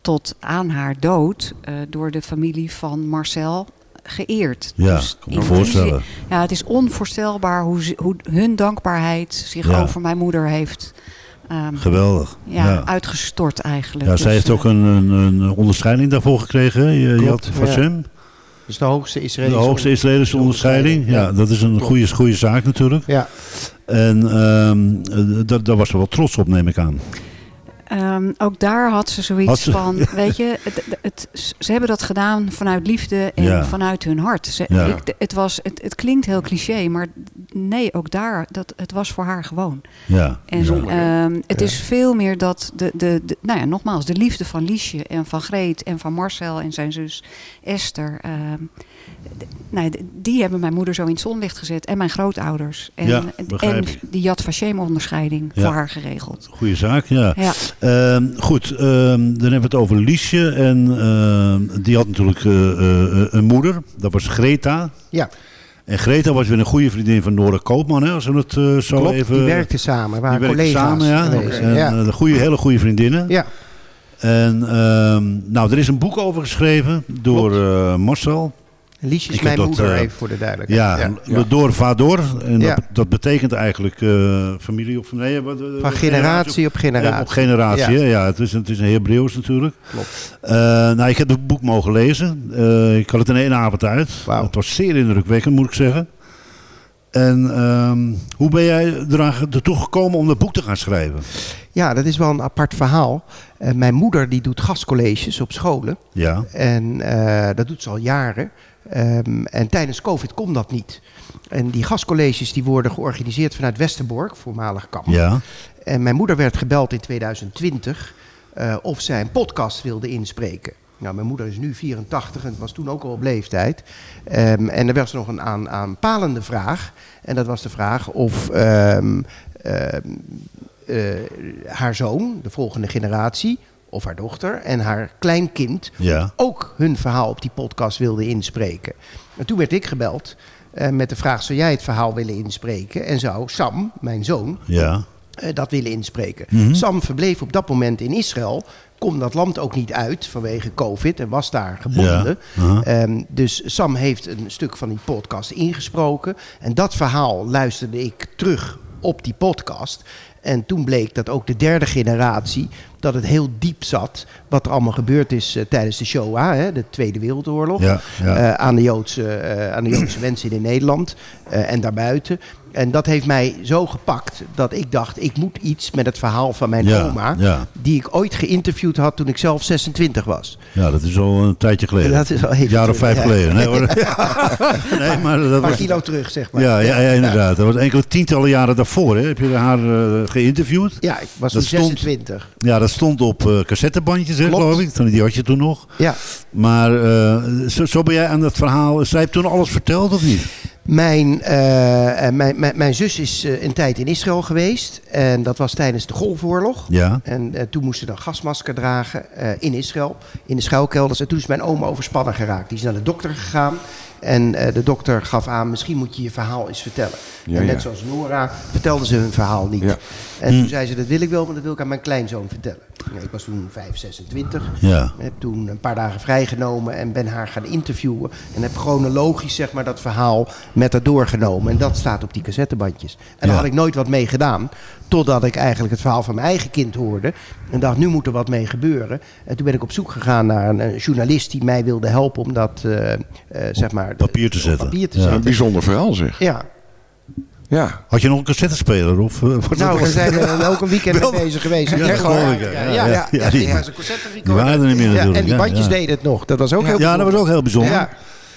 Speaker 10: tot aan haar dood eh, door de familie van Marcel geëerd.
Speaker 5: Ja,
Speaker 10: Dus
Speaker 5: kan me voorstellen.
Speaker 10: Ja, het is onvoorstelbaar hoe, ze- hoe hun dankbaarheid zich
Speaker 5: Ja.
Speaker 10: over mijn moeder heeft ehm,
Speaker 5: Geweldig.
Speaker 10: ja,
Speaker 5: Ja.
Speaker 10: uitgestort eigenlijk.
Speaker 5: Ja, zij
Speaker 10: Dus,
Speaker 5: heeft
Speaker 10: eh,
Speaker 5: ook een, een, een onderscheiding daarvoor gekregen. Je,
Speaker 9: Klopt,
Speaker 5: Yad Vashem.
Speaker 9: Dus de hoogste
Speaker 5: De
Speaker 9: Israëlische...
Speaker 5: hoogste Israëlische onderscheiding. Ja,
Speaker 9: Ja.
Speaker 5: dat is een goede, goede zaak natuurlijk.
Speaker 9: Ja.
Speaker 5: En daar, daar was ze wel trots op, neem ik aan.
Speaker 10: Ehm, ook daar had ze zoiets
Speaker 5: Had ze-
Speaker 10: van, [laughs] weet je, het, ze hebben dat gedaan vanuit liefde en
Speaker 5: Ja.
Speaker 10: vanuit hun hart. Ze,
Speaker 5: Ja.
Speaker 10: ik, het, was, het, het klinkt heel cliché, maar nee, ook daar, dat, het was voor haar gewoon.
Speaker 5: Ja,
Speaker 10: En ehm, het is veel meer dat, de, de, de, nou ja, nogmaals, de liefde van Liesje en van Greet en van Marcel en zijn zus Esther. ehm, nou, die hebben mijn moeder zo in het zonlicht gezet en mijn grootouders. En,
Speaker 5: Ja,
Speaker 10: en die Yad Vashem onderscheiding
Speaker 5: Ja.
Speaker 10: voor haar geregeld.
Speaker 5: Goeie zaak, ja.
Speaker 10: Ja.
Speaker 5: Ehm, goed, ehm, dan hebben we het over Liesje. En ehm, die had natuurlijk eh, eh, een moeder. Dat was Greta.
Speaker 9: Ja.
Speaker 5: En Greta was weer een goede vriendin van Nora Koopman. Hè, als we het eh, zo
Speaker 9: Klopt,
Speaker 5: even...
Speaker 9: die werkten samen, waren
Speaker 5: die werkten
Speaker 9: collega's
Speaker 5: samen, ja. En,
Speaker 9: ja.
Speaker 5: de goede, hele goede vriendinnen.
Speaker 9: Ja.
Speaker 5: En ehm, nou, er is een boek over geschreven door eh, Marcel.
Speaker 9: Liesje is
Speaker 5: Ik
Speaker 9: mijn
Speaker 5: dat,
Speaker 9: moeder,
Speaker 5: eh,
Speaker 9: even voor de duidelijkheid.
Speaker 5: Ja,
Speaker 9: Ja.
Speaker 5: door Vador. En
Speaker 9: Ja.
Speaker 5: dat, dat betekent eigenlijk eh, familie of nee, wat, eh,
Speaker 9: Van generatie op generatie.
Speaker 5: Ja, op generatie,
Speaker 9: Ja.
Speaker 5: Het is, het is een Hebreeuws natuurlijk.
Speaker 9: Klopt.
Speaker 5: Eh, nou, ik heb het boek mogen lezen. Eh, ik had het in één avond uit. Het was zeer indrukwekkend, moet ik zeggen. En ehm, hoe ben jij eraan ertoe gekomen om dat boek te gaan schrijven?
Speaker 9: Ja, dat is wel een apart verhaal. Eh, mijn moeder die doet gastcolleges op scholen.
Speaker 5: Ja.
Speaker 9: En eh, dat doet ze al jaren. Ehm, en tijdens COVID kon dat niet. En die gastcolleges die worden georganiseerd vanuit Westerbork, voormalig kamp.
Speaker 5: Ja.
Speaker 9: En mijn moeder werd gebeld in 2020 eh, of zij een podcast wilde inspreken. Nou, mijn moeder is nu 84 en was toen ook al op leeftijd. Ehm, en er was nog een aan, aanpalende vraag. En dat was de vraag of ehm, eh, haar zoon, de volgende generatie, of haar dochter en haar kleinkind
Speaker 5: Ja.
Speaker 9: ook hun verhaal op die podcast wilden inspreken. En toen werd ik gebeld eh, met de vraag: zou jij het verhaal willen inspreken? En zou Sam, mijn zoon,
Speaker 5: Ja.
Speaker 9: eh, dat willen inspreken.
Speaker 5: Mhm.
Speaker 9: Sam verbleef op dat moment in Israël. Kon dat land ook niet uit vanwege COVID en was daar gebonden.
Speaker 5: Ja.
Speaker 9: Ehm, dus Sam heeft een stuk van die podcast ingesproken. En dat verhaal luisterde ik terug op die podcast. En toen bleek dat ook de derde generatie, dat het heel diep zat. Wat er allemaal gebeurd is eh, tijdens de Shoah, hè, de Tweede Wereldoorlog.
Speaker 5: Ja, ja.
Speaker 9: eh, aan, de Joodse, eh, aan de Joodse mensen in Nederland en daarbuiten. En dat heeft mij zo gepakt dat ik dacht, ik moet iets met het verhaal van mijn
Speaker 5: Ja,
Speaker 9: oma.
Speaker 5: ja.
Speaker 9: Die ik ooit geïnterviewd had toen ik zelf 26 was.
Speaker 5: Ja, dat is al een tijdje geleden.
Speaker 9: Dat is al even
Speaker 5: Een jaar of vijf
Speaker 9: ja.
Speaker 5: geleden. Nee, hoor. [laughs] nee, maar dat
Speaker 9: Een paar
Speaker 5: was...
Speaker 9: kilo terug, zeg maar.
Speaker 5: Ja, ja, ja, inderdaad. Dat was enkele tientallen jaren daarvoor. Hè. Heb je haar eh, geïnterviewd?
Speaker 9: Ja, ik was toen
Speaker 5: stond-
Speaker 9: 26.
Speaker 5: Ja, dat stond op eh cassettebandjes, hè, geloof ik. Die had je toen nog.
Speaker 9: Ja.
Speaker 5: Maar eh, zo, zo ben jij aan dat verhaal... Zij heeft toen alles verteld, of niet?
Speaker 9: Mijn, eh, eh, mijn, mijn, mijn zus is eh, een tijd in Israël geweest. En dat was tijdens de Golfoorlog.
Speaker 5: Ja.
Speaker 9: En toen moest ze dan gasmasker dragen in Israël, in de schuilkelders. En toen is mijn oma overspannen geraakt. Die is naar de dokter gegaan. En de dokter gaf aan, misschien moet je je verhaal eens vertellen.
Speaker 4: Ja,
Speaker 9: en net
Speaker 4: ja.
Speaker 9: zoals Nora vertelde ze hun verhaal niet.
Speaker 4: Ja.
Speaker 9: En toen zei ze, dat wil ik wel, maar dat wil ik aan mijn kleinzoon vertellen. Ja, ik was toen 5, 26.
Speaker 5: Ja.
Speaker 9: Heb toen een paar dagen vrijgenomen en ben haar gaan interviewen. En heb chronologisch zeg maar, dat verhaal met haar doorgenomen. En dat staat op die cassettebandjes. En daar
Speaker 5: Ja.
Speaker 9: had ik nooit wat mee gedaan. Totdat ik eigenlijk het verhaal van mijn eigen kind hoorde. En dacht, nu moet er wat mee gebeuren. En toen ben ik op zoek gegaan naar een, journalist die mij wilde helpen om dat eh, eh, zeg maar,
Speaker 5: Papier te zetten.
Speaker 9: papier te
Speaker 5: Ja.
Speaker 4: Een
Speaker 9: zetten.
Speaker 4: bijzonder verhaal zeg.
Speaker 9: Ja,
Speaker 4: Ja.
Speaker 5: Had je nog een cassettespeler? Of, eh,
Speaker 9: nou, we zijn er ook een weekend mee bezig geweest.
Speaker 5: Ja,
Speaker 9: Echt
Speaker 5: ik, ja.
Speaker 9: Ja,
Speaker 5: Ja,
Speaker 9: ja, ja.
Speaker 5: ja,
Speaker 9: ja,
Speaker 5: die- waren er niet meer
Speaker 9: Ja,
Speaker 5: natuurlijk,
Speaker 9: En die bandjes
Speaker 5: ja.
Speaker 9: deden het nog. Dat was ook heel
Speaker 5: Ja, dat was ook heel bijzonder.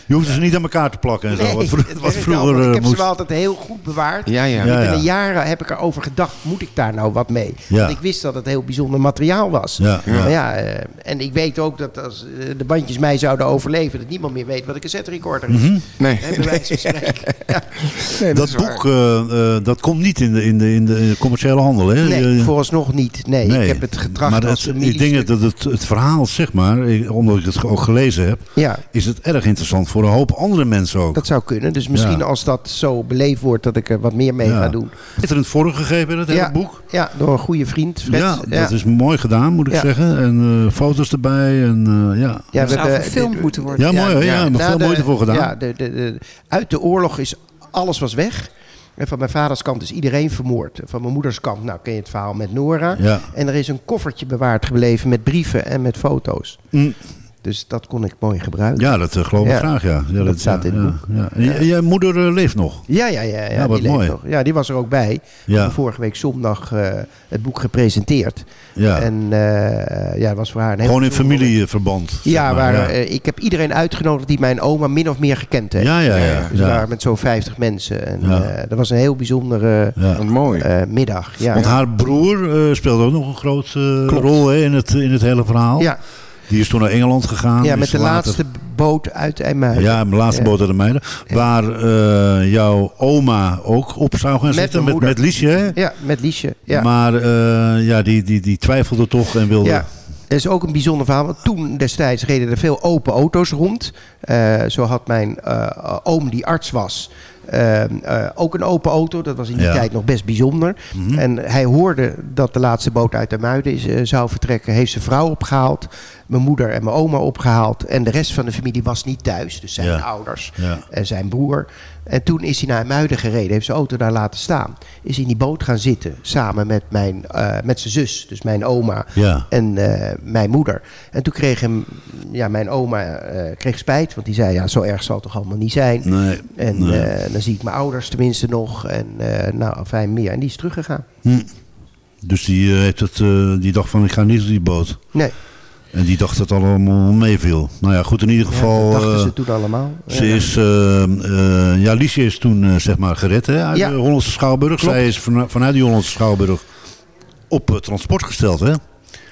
Speaker 5: Je hoefde ze niet aan elkaar te plakken en zo.
Speaker 9: Nee,
Speaker 5: wat, vro-
Speaker 9: het [laughs]
Speaker 5: wat
Speaker 9: werkt
Speaker 5: vroeger
Speaker 9: want
Speaker 5: eh,
Speaker 9: ik heb ze wel altijd heel goed bewaard.
Speaker 4: Ja, ja.
Speaker 5: Ja,
Speaker 9: ik
Speaker 5: ja.
Speaker 9: ben jaren heb ik erover gedacht, moet ik daar nou wat mee?
Speaker 5: Ja.
Speaker 9: Want ik wist dat het heel bijzonder materiaal was.
Speaker 5: Ja, ja.
Speaker 9: Maar ja, eh, en ik weet ook dat als eh, de bandjes mij zouden overleven, dat niemand meer weet wat een cassette recorder is.
Speaker 4: Nee. [laughs]
Speaker 9: Spreken. [laughs] Ja.
Speaker 4: Nee,
Speaker 5: Dat
Speaker 4: waar.
Speaker 5: boek, eh, eh, dat komt niet in de, in de, in de, in de commerciële handel, hè?
Speaker 9: Nee, vooralsnog niet. Nee, ik heb het getracht
Speaker 5: maar
Speaker 9: als
Speaker 5: het,
Speaker 9: een
Speaker 5: ik denk dat het, het verhaal, zeg maar, ik- omdat ik het ook gelezen heb,
Speaker 9: Ja,
Speaker 5: is het erg interessant voor een hoop andere mensen ook.
Speaker 9: dat zou kunnen. Dus misschien
Speaker 5: Ja.
Speaker 9: als dat zo beleefd wordt, dat ik er wat meer mee
Speaker 5: Ja.
Speaker 9: ga doen.
Speaker 5: Heeft er een vorm gegeven in het hele
Speaker 9: Ja.
Speaker 5: boek?
Speaker 9: Ja, door een goede vriend, Fred.
Speaker 5: ja, dat is mooi gedaan, moet ik
Speaker 9: Ja.
Speaker 5: zeggen. En eh, foto's erbij. En, eh, ja.
Speaker 9: Ja,
Speaker 10: Dat
Speaker 9: we
Speaker 10: zou
Speaker 9: hebben-
Speaker 10: gefilmd
Speaker 9: de-
Speaker 10: moeten worden.
Speaker 5: Ja, mooi, hè? Ja, maar
Speaker 9: na
Speaker 5: veel
Speaker 9: de-
Speaker 5: moeite voor gedaan.
Speaker 9: Ja, de, de, de- uit de oorlog is alles was weg. En van mijn vaders kant is iedereen vermoord. Van mijn moeders kant, nou ken je het verhaal met Nora.
Speaker 5: Ja.
Speaker 9: En er is een koffertje bewaard gebleven met brieven en met foto's.
Speaker 5: Mm.
Speaker 9: Dus dat kon ik mooi gebruiken.
Speaker 5: Ja, dat eh, geloof ik
Speaker 9: Ja.
Speaker 5: graag, ja. ja
Speaker 9: Dat staat
Speaker 5: ja,
Speaker 9: in het
Speaker 5: ja,
Speaker 9: boek.
Speaker 5: ja. En je- je moeder eh, leeft nog?
Speaker 9: Ja, ja, ja. ja,
Speaker 5: Ja, wat
Speaker 9: die leeft
Speaker 5: mooi.
Speaker 9: nog. Ja, die was er ook bij.
Speaker 5: Ja.
Speaker 9: Vorige week zondag eh, het boek gepresenteerd.
Speaker 5: Ja.
Speaker 9: En eh, ja, was voor haar een heel
Speaker 5: Gewoon in familieverband. zeg
Speaker 9: Ja,
Speaker 5: maar,
Speaker 9: waar,
Speaker 5: ja.
Speaker 9: ik heb iedereen uitgenodigd die mijn oma min of meer gekend heeft.
Speaker 5: Ja, ja, ja.
Speaker 9: Dus waren met zo'n 50 mensen. En
Speaker 5: Ja.
Speaker 9: eh, dat was een heel bijzondere
Speaker 4: mooi.
Speaker 9: middag. Ja.
Speaker 5: Want haar broer eh, speelde ook nog een grote rol hè, in, het, in het hele verhaal.
Speaker 9: ja,
Speaker 5: Die is toen naar Engeland gegaan.
Speaker 9: ja, met de
Speaker 5: later-
Speaker 9: laatste boot uit IJmuiden.
Speaker 5: Ja, mijn laatste
Speaker 9: Ja.
Speaker 5: boot uit de meiden. Waar eh, jouw oma ook op zou gaan
Speaker 9: Met
Speaker 5: zitten. Met, met. Liesje, hè?
Speaker 9: Ja, met Liesje. Ja.
Speaker 5: Maar eh, ja, die, die, die twijfelde toch en wilde...
Speaker 9: Ja. Dat is ook een bijzonder verhaal. Want toen destijds reden er veel open auto's rond. Eh, zo had mijn oom, die arts was, ook een open auto. Dat was in die
Speaker 5: Ja.
Speaker 9: tijd nog best bijzonder.
Speaker 5: Mhm.
Speaker 9: En hij hoorde dat de laatste boot uit de Muiden is, zou vertrekken. Heeft zijn vrouw opgehaald. Mijn moeder en mijn oma opgehaald. En de rest van de familie was niet thuis. Dus zijn
Speaker 5: Ja.
Speaker 9: ouders
Speaker 5: Ja.
Speaker 9: en zijn broer. En toen is hij naar Muiden gereden. Heeft zijn auto daar laten staan. Is in die boot gaan zitten. Samen met, mijn, eh, met zijn zus. Dus mijn oma
Speaker 5: Ja.
Speaker 9: en eh, mijn moeder. En toen kreeg hem, ja, mijn oma eh, kreeg spijt, want die zei, ja, zo erg zal het toch allemaal niet zijn.
Speaker 5: Nee.
Speaker 9: En
Speaker 5: nee.
Speaker 9: dan zie ik mijn ouders tenminste nog. En nou, fijn meer. En die is teruggegaan.
Speaker 5: Hm. Dus die, heeft het, die dacht van, ik ga niet op die boot.
Speaker 9: Nee.
Speaker 5: En die dacht dat het allemaal meeviel. Nou ja, goed, in ieder geval...
Speaker 9: dat dachten
Speaker 5: eh,
Speaker 9: ze toen allemaal.
Speaker 5: Ze
Speaker 9: Ja.
Speaker 5: is, eh, eh, ja, Liesje is toen eh, zeg maar gered hè, uit
Speaker 9: Ja.
Speaker 5: de Hollandse Schouwburg.
Speaker 9: Klopt.
Speaker 5: Zij is van, vanuit die Hollandse Schouwburg op eh, transport gesteld, hè?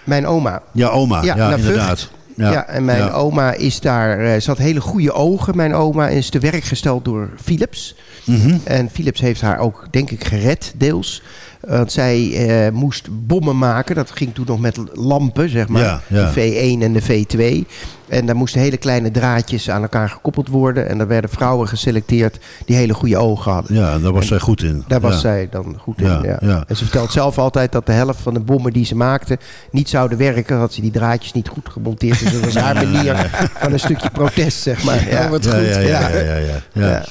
Speaker 9: Mijn oma.
Speaker 5: Ja, oma. Ja, inderdaad.
Speaker 9: Ja. en mijn
Speaker 5: ja.
Speaker 9: oma is daar, eh, ze had hele goede ogen. Mijn oma is te werk gesteld door Philips.
Speaker 5: Mhm.
Speaker 9: En Philips heeft haar ook, denk ik, gered, deels. Want zij eh, moest bommen maken. Dat ging toen nog met lampen, zeg maar.
Speaker 5: Ja, ja.
Speaker 9: De V1 en de V2. En daar moesten hele kleine draadjes aan elkaar gekoppeld worden. En daar werden vrouwen geselecteerd die hele goede ogen hadden.
Speaker 5: Ja, daar was zij goed in.
Speaker 9: Daar was zij dan goed in.
Speaker 5: Ja.
Speaker 9: En ze vertelt zelf altijd dat de helft van de bommen die ze maakte niet zouden werken. Had ze die draadjes niet goed gemonteerd. Dus dat was haar manier van een stukje protest, zeg maar. Ja,
Speaker 5: ja, Ja, ja, ja, ja, ja, ja.
Speaker 9: Ja.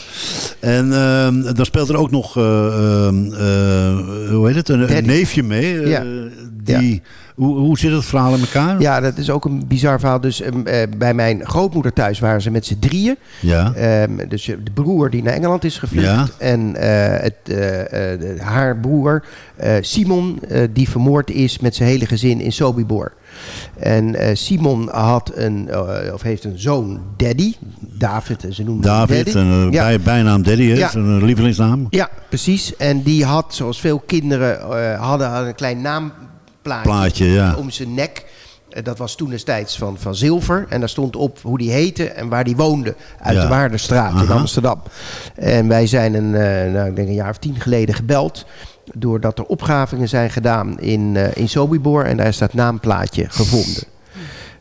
Speaker 5: En ehm dan speelt er ook nog, eh, ehm, eh, hoe heet het, een, een neefje mee. eh,
Speaker 9: Ja.
Speaker 5: die, hoe, hoe zit het verhaal in elkaar?
Speaker 9: Ja, dat is ook een bizar verhaal. Dus ehm, eh, bij mijn grootmoeder thuis waren ze met z'n drieën.
Speaker 5: Ja.
Speaker 9: Ehm, dus je- de broer die naar Engeland is gevlucht.
Speaker 5: Ja.
Speaker 9: En eh, het, eh, eh, de- haar broer eh, Simon, eh, die vermoord is met zijn hele gezin in Sobibor. En eh, Simon had een, eh, of heeft een zoon, Daddy. David, en ze noemen
Speaker 5: David,
Speaker 9: Daddy.
Speaker 5: en eh,
Speaker 9: Ja.
Speaker 5: bij, bijnaam Daddy, hè?
Speaker 9: Ja.
Speaker 5: zijn lievelingsnaam.
Speaker 9: Ja, precies. En die had, zoals veel kinderen eh, hadden, een klein naamplaatje
Speaker 5: Plaatje, ja.
Speaker 9: om zijn nek. Eh, Dat was toen destijds van, van zilver. En daar stond op hoe die heette en waar die woonde. Uit
Speaker 5: Ja.
Speaker 9: de Waarderstraat in. Amsterdam. En wij zijn een, eh, nou, ik denk een jaar of tien geleden gebeld. Doordat er opgravingen zijn gedaan in, eh, in Sobibor. En daar is dat naamplaatje gevonden.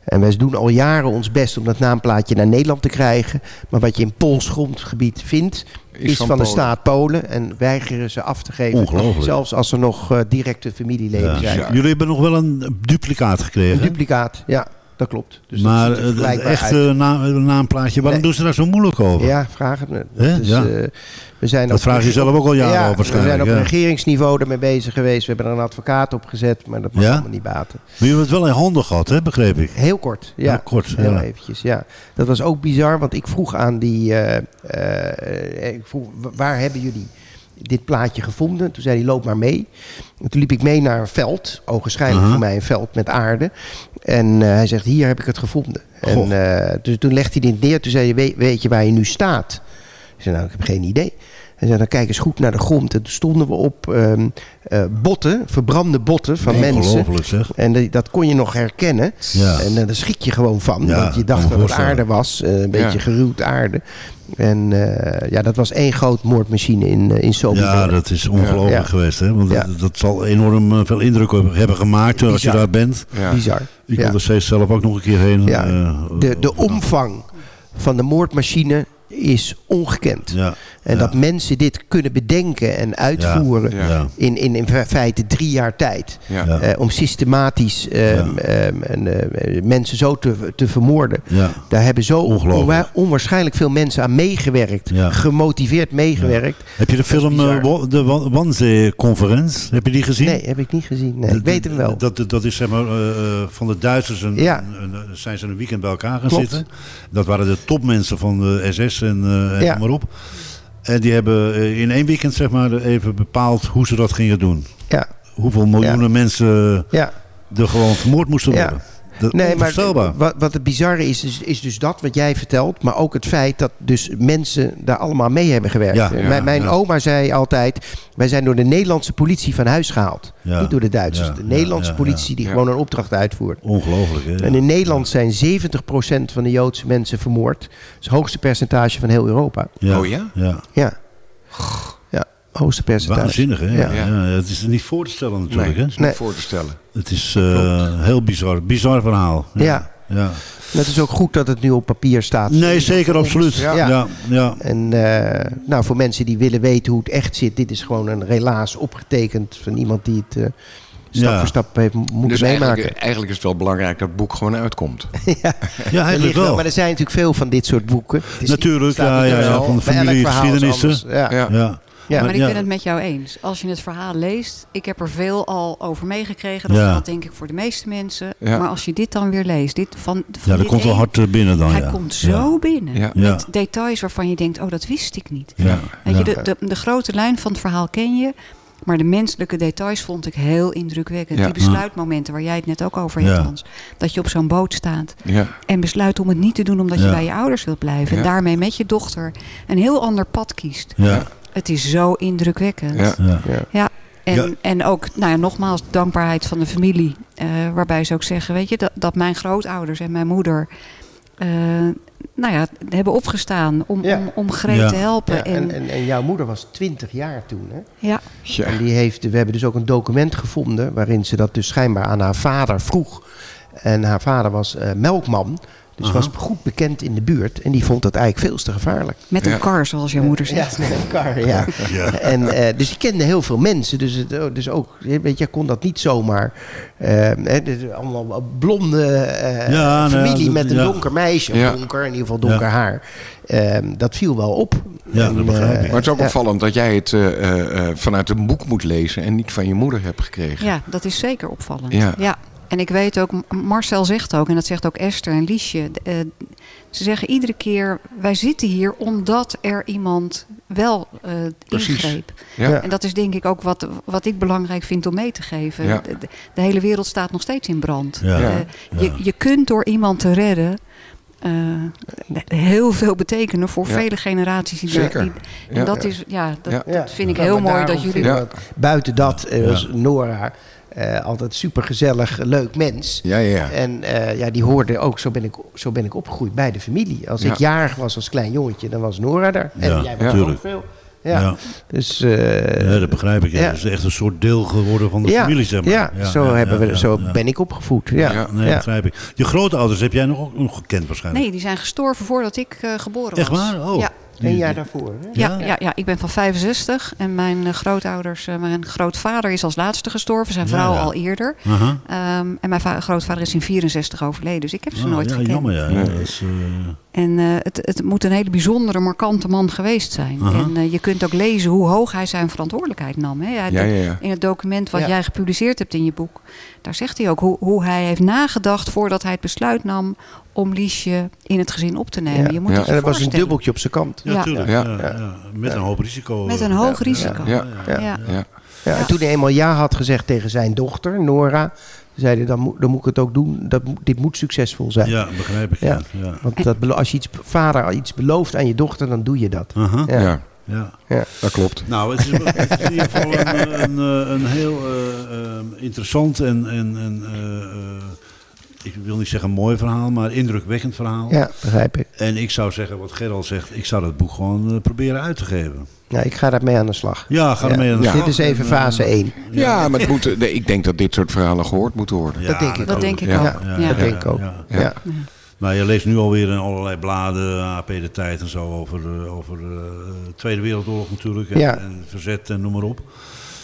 Speaker 9: En wij doen al jaren ons best om dat naamplaatje naar Nederland te krijgen. Maar wat je in Pools grondgebied vindt, is,
Speaker 4: van
Speaker 9: van, de staat Polen. En weigeren ze af te geven.
Speaker 5: Ongelooflijk.
Speaker 9: Zelfs als er nog eh, directe familieleden
Speaker 5: Ja.
Speaker 9: zijn.
Speaker 5: Jullie hebben nog wel een duplicaat gekregen.
Speaker 9: Een duplicaat, ja, dat klopt. Dus dat
Speaker 5: maar
Speaker 9: er
Speaker 5: eh, het echte naam, naamplaatje, waarom
Speaker 9: Nee.
Speaker 5: doen ze daar zo moeilijk over?
Speaker 9: Ja, vraag het me. Dat, is,
Speaker 5: Ja.
Speaker 9: eh, we zijn
Speaker 5: Dat
Speaker 9: op-
Speaker 5: vraag je zelf ook al jaren
Speaker 9: ja,
Speaker 5: waarschijnlijk,
Speaker 9: We zijn op regeringsniveau ermee bezig geweest. We hebben er een advocaat op gezet, maar dat mag
Speaker 5: Ja?
Speaker 9: allemaal niet baten.
Speaker 5: Maar jullie hebben het wel in handen gehad, hè, begreep ik.
Speaker 9: Heel kort, ja.
Speaker 5: Heel kort,
Speaker 9: Heel
Speaker 5: ja.
Speaker 9: eventjes, ja. Dat was ook bizar, want ik vroeg aan die... eh, eh, ik vroeg, "Wa- waar hebben jullie dit plaatje gevonden? Toen zei hij, loop maar mee. En toen liep ik mee naar een veld, ogenschijnlijk
Speaker 5: Aha.
Speaker 9: voor mij een veld met aarde. En eh, hij zegt, hier heb ik het gevonden.
Speaker 5: Goh.
Speaker 9: En eh, dus toen legde hij dit neer, toen zei hij, weet, weet je waar je nu staat? Ik zei, nou, ik heb geen idee. Hij zei, dan kijk eens goed naar de grond. En toen stonden we op ehm, eh, botten, verbrande botten van mensen.
Speaker 5: Ongelooflijk zeg.
Speaker 9: En dat kon je nog herkennen.
Speaker 5: Ja.
Speaker 9: En eh, daar schrik je gewoon van.
Speaker 5: Ja,
Speaker 9: want je dacht dat het aarde was. eh, een beetje
Speaker 4: Ja.
Speaker 9: geruwd aarde. En eh, ja, dat was één groot moordmachine in, in Sobibor.
Speaker 5: Ja, dat is ongelooflijk
Speaker 9: Ja.
Speaker 5: geweest, hè? Want
Speaker 9: Ja.
Speaker 5: dat, dat zal enorm veel indruk hebben gemaakt als je daar bent.
Speaker 4: Ja.
Speaker 9: Bizar.
Speaker 5: Ik
Speaker 9: Ja.
Speaker 5: wil er steeds zelf ook nog een keer heen.
Speaker 9: Ja.
Speaker 5: eh,
Speaker 9: De, de omvang van de moordmachine is ongekend.
Speaker 5: Ja.
Speaker 9: En
Speaker 5: ja.
Speaker 9: dat mensen dit kunnen bedenken en uitvoeren
Speaker 5: Ja. Ja.
Speaker 9: in, in, in feite drie jaar tijd. Eh, om systematisch ehm, ehm, en, eh, mensen zo te, te vermoorden.
Speaker 5: Ja.
Speaker 9: Daar hebben zo
Speaker 5: Ongelooflijk.
Speaker 9: onwa- onwaarschijnlijk veel mensen aan meegewerkt.
Speaker 5: Ja.
Speaker 9: Gemotiveerd meegewerkt.
Speaker 5: Heb je de film eh, de Wa- Wannsee-conferentie, heb je die gezien?
Speaker 9: Nee, heb ik niet gezien. Nee, ik weet hem wel.
Speaker 5: Dat, dat, is zeg maar van de Duitsers een,
Speaker 9: Ja.
Speaker 5: een- een- zijn ze een weekend bij elkaar gaan
Speaker 9: Klopt.
Speaker 5: zitten. Dat waren de topmensen van de SS en, eh en maar op. En die hebben eh, in één weekend zeg maar even bepaald hoe ze dat gingen doen.
Speaker 9: Ja,
Speaker 5: Hoeveel miljoenen mensen
Speaker 9: ja.
Speaker 5: er gewoon vermoord moesten worden. Dat
Speaker 9: Nee, maar wat, wat het bizarre is, is, is dus dat wat jij vertelt. Maar ook het feit dat dus mensen daar allemaal mee hebben gewerkt.
Speaker 5: Ja,
Speaker 9: Eh,
Speaker 5: ja,
Speaker 9: mijn
Speaker 5: ja.
Speaker 9: oma zei altijd, wij zijn door de Nederlandse politie van huis gehaald.
Speaker 5: Ja,
Speaker 9: Niet door de Duitsers.
Speaker 5: ja,
Speaker 9: de Nederlandse
Speaker 5: ja,
Speaker 9: politie die
Speaker 4: ja.
Speaker 9: gewoon een opdracht uitvoert.
Speaker 5: Ongelooflijk, hè?
Speaker 9: En in Nederland zijn 70% van de Joodse mensen vermoord. Dat is het hoogste percentage van heel Europa.
Speaker 5: Ja.
Speaker 4: Oh ja?
Speaker 5: Ja.
Speaker 9: Ja. Ja, hoogste percentage.
Speaker 5: Waanzinnig, hè? Ja. Het is niet voor te stellen natuurlijk,
Speaker 4: Nee,
Speaker 5: hè?
Speaker 4: niet
Speaker 9: Nee.
Speaker 4: voor te stellen.
Speaker 5: Het is eh, heel bizar. Bizar verhaal.
Speaker 9: Ja.
Speaker 5: ja.
Speaker 9: Het is ook goed dat het nu op papier staat.
Speaker 5: Nee, zeker, absoluut.
Speaker 9: Ja.
Speaker 5: Ja. Ja. Ja.
Speaker 9: En eh, nou, voor mensen die willen weten hoe het echt zit, dit is gewoon een relaas opgetekend van iemand die het eh, stap
Speaker 5: Ja.
Speaker 9: voor stap heeft moeten
Speaker 4: Dus
Speaker 9: meemaken.
Speaker 4: eigenlijk, eigenlijk is het wel belangrijk dat het boek gewoon uitkomt. [laughs]
Speaker 9: ja,
Speaker 5: Ja, eigenlijk wel.
Speaker 9: Maar er zijn natuurlijk veel van dit soort boeken.
Speaker 5: Natuurlijk, ja, ja, van de
Speaker 9: Bij elk
Speaker 5: familie,
Speaker 9: verhaal is
Speaker 5: geschiedenissen.
Speaker 9: anders. Ja.
Speaker 4: Ja.
Speaker 5: Ja.
Speaker 10: Maar ik
Speaker 5: ja.
Speaker 10: ben het met jou eens. Als je het verhaal leest, ik heb er veel al over meegekregen. Dat
Speaker 5: Ja.
Speaker 10: geldt denk ik voor de meeste mensen.
Speaker 4: Ja.
Speaker 10: Maar als je dit dan weer leest, dit van, van
Speaker 5: Ja, dat
Speaker 10: dit
Speaker 5: komt wel hard eh, binnen dan,
Speaker 10: Hij
Speaker 5: ja.
Speaker 10: komt zo binnen.
Speaker 4: Ja.
Speaker 5: Ja.
Speaker 10: Met details waarvan je denkt, oh dat wist ik niet.
Speaker 5: Ja.
Speaker 10: Weet je, de, de, de grote lijn van het verhaal ken je. Maar de menselijke details vond ik heel indrukwekkend.
Speaker 4: Ja.
Speaker 10: Die besluitmomenten waar jij het net ook over hebt,
Speaker 5: Ja.
Speaker 10: Hans. Dat je op zo'n boot staat
Speaker 4: Ja.
Speaker 10: en besluit om het niet te doen omdat je bij je ouders wilt blijven.
Speaker 4: Ja.
Speaker 10: En daarmee met je dochter een heel ander pad kiest. Het is zo indrukwekkend.
Speaker 4: Ja.
Speaker 5: Ja.
Speaker 10: Ja, en,
Speaker 5: Ja.
Speaker 10: en ook, nou ja, nogmaals, dankbaarheid van de familie. eh, waarbij ze ook zeggen, weet je, dat, dat mijn grootouders en mijn moeder... eh, nou ja, hebben opgestaan om,
Speaker 9: Ja.
Speaker 10: om, om Greet
Speaker 5: Ja.
Speaker 10: te helpen.
Speaker 9: Ja, en,
Speaker 10: en,
Speaker 9: en, en jouw moeder was 20 jaar toen, hè?
Speaker 10: ja,
Speaker 4: Ja.
Speaker 9: En die heeft, we hebben dus ook een document gevonden waarin ze dat dus schijnbaar aan haar vader vroeg. En haar vader was eh, melkman, dus was goed bekend in de buurt. En die vond dat eigenlijk veel te gevaarlijk.
Speaker 10: met een
Speaker 4: Ja.
Speaker 10: kar, zoals jouw moeder zegt.
Speaker 9: Ja, met elkaar, ja.
Speaker 5: Ja. [laughs]
Speaker 9: En, eh, dus die kende heel veel mensen. Dus, het, oh, dus ook, weet je, kon dat niet zomaar. hè, dus allemaal blonde eh,
Speaker 5: Ja, nou ja,
Speaker 9: familie
Speaker 5: dat-
Speaker 9: met een
Speaker 5: ja.
Speaker 9: donker meisje.
Speaker 4: Ja.
Speaker 9: Donker, in ieder geval donker
Speaker 5: Ja.
Speaker 9: haar. Ehm, dat viel wel op.
Speaker 5: Ja,
Speaker 9: En,
Speaker 5: dat begrijp ik.
Speaker 4: Maar het is ook
Speaker 9: ja.
Speaker 4: opvallend dat jij het eh, eh, eh, vanuit een boek moet lezen en niet van je moeder hebt gekregen.
Speaker 10: Ja, dat is zeker opvallend.
Speaker 4: Ja.
Speaker 10: En ik weet ook, Marcel zegt ook, en dat zegt ook Esther en Liesje. eh, ze zeggen iedere keer, wij zitten hier omdat er iemand wel eh ingreep.
Speaker 4: Ja.
Speaker 10: En dat is denk ik ook wat, wat ik belangrijk vind om mee te geven.
Speaker 4: Ja.
Speaker 10: De, hele wereld staat nog steeds in brand.
Speaker 5: Ja.
Speaker 10: Eh, je, je kunt door iemand te redden eh, heel veel betekenen voor
Speaker 4: Ja.
Speaker 10: vele generaties. Die
Speaker 4: Zeker.
Speaker 10: die- en
Speaker 4: Ja.
Speaker 10: dat is, ja, dat,
Speaker 4: Ja.
Speaker 9: Ja.
Speaker 10: dat vind ik heel mooi dat jullie...
Speaker 9: buiten dat was. Nora eh, altijd super gezellig, leuk mens.
Speaker 4: Ja, ja, ja.
Speaker 9: En eh, ja, die hoorde ook, zo ben, ik, zo ben ik opgegroeid bij de familie. Als
Speaker 4: Ja.
Speaker 9: ik jarig was als klein jongetje, dan was Nora daar. En
Speaker 5: Ja,
Speaker 9: jij was ook veel. Ja.
Speaker 5: Ja.
Speaker 9: Dus, eh,
Speaker 5: Ja, dat begrijp ik. Ja.
Speaker 9: ja.
Speaker 5: Het is echt een soort deel geworden van de
Speaker 9: ja,
Speaker 5: familie, zeg maar.
Speaker 9: ja, zo, hebben we,
Speaker 5: ja,
Speaker 9: zo
Speaker 5: ja.
Speaker 9: ben ik opgevoed. Ja.
Speaker 4: Ja.
Speaker 5: Nee,
Speaker 9: Ja.
Speaker 5: begrijp ik. Je grootouders heb jij nog, ook nog gekend waarschijnlijk?
Speaker 10: Nee, die zijn gestorven voordat ik eh, geboren
Speaker 5: Echt
Speaker 10: was.
Speaker 5: waar? Oh.
Speaker 10: Ja.
Speaker 9: Een jaar daarvoor. Hè?
Speaker 10: Ja, ja. Ja, ik ben van 65 en mijn eh, grootouders, eh, mijn grootvader is als laatste gestorven, zijn vrouw
Speaker 5: ja.
Speaker 10: al eerder.
Speaker 5: Aha.
Speaker 10: Ehm, en mijn va- grootvader is in 64 overleden, dus ik heb ze
Speaker 5: Ah,
Speaker 10: nooit
Speaker 5: ja,
Speaker 10: gekend.
Speaker 5: jammer ja. ja. Dat is, eh,
Speaker 10: En eh, het, het moet een hele bijzondere, markante man geweest zijn.
Speaker 5: Aha.
Speaker 10: En eh, je kunt ook lezen hoe hoog hij zijn verantwoordelijkheid nam. Hè. Hij-
Speaker 4: Ja, ja, ja.
Speaker 10: In het document wat
Speaker 9: Ja.
Speaker 10: jij gepubliceerd hebt in je boek, daar zegt hij ook hoe, hoe hij heeft nagedacht voordat hij het besluit nam om Liesje in het gezin op te nemen.
Speaker 9: Ja.
Speaker 10: Je moet
Speaker 4: Ja.
Speaker 10: het je
Speaker 9: En dat was een dubbeltje op zijn kant.
Speaker 5: ja,
Speaker 10: Ja.
Speaker 5: tuurlijk.
Speaker 4: Ja.
Speaker 5: Ja. Ja, Met een hoop risico.
Speaker 10: Met een hoog risico.
Speaker 4: Ja.
Speaker 9: Ja.
Speaker 10: Ja.
Speaker 4: Ja.
Speaker 9: Ja, en toen hij eenmaal ja had gezegd tegen zijn dochter, Nora, zei hij, dan, moet, dan moet ik het ook doen. Dat, moet- dit moet succesvol zijn.
Speaker 5: Ja, begrijp ik. Ja.
Speaker 9: Want dat, als je iets, vader iets belooft aan je dochter, dan doe je dat.
Speaker 5: Aha.
Speaker 9: Ja.
Speaker 4: Ja,
Speaker 5: Ja.
Speaker 4: dat klopt.
Speaker 5: Nou, het is, het is in ieder geval een, een, een, heel eh, eh, interessant en, en, en eh, ik wil niet zeggen mooi verhaal, maar indrukwekkend verhaal.
Speaker 9: Ja, begrijp ik.
Speaker 5: En ik zou zeggen, wat Gerald zegt, ik zou dat boek gewoon eh, proberen uit te geven.
Speaker 9: Ja, ik ga daarmee aan de slag.
Speaker 5: Ja, ga ermee aan de
Speaker 9: Ja.
Speaker 5: slag.
Speaker 9: Dit is even
Speaker 5: En, eh,
Speaker 9: fase 1.
Speaker 4: Ja, maar het moet, nee, ik denk dat dit soort verhalen gehoord moeten worden.
Speaker 9: Dat denk ik
Speaker 10: Dat
Speaker 9: ook.
Speaker 10: denk ik
Speaker 4: Ja.
Speaker 10: ook.
Speaker 5: Ja,
Speaker 10: Ja.
Speaker 9: Dat denk ik ook.
Speaker 5: ja.
Speaker 9: Ja.
Speaker 4: Ja.
Speaker 5: Nou, je leest nu alweer in allerlei bladen, AP de Tijd en zo, over, eh, over de Tweede Wereldoorlog natuurlijk. En,
Speaker 9: Ja.
Speaker 5: en verzet en noem maar op.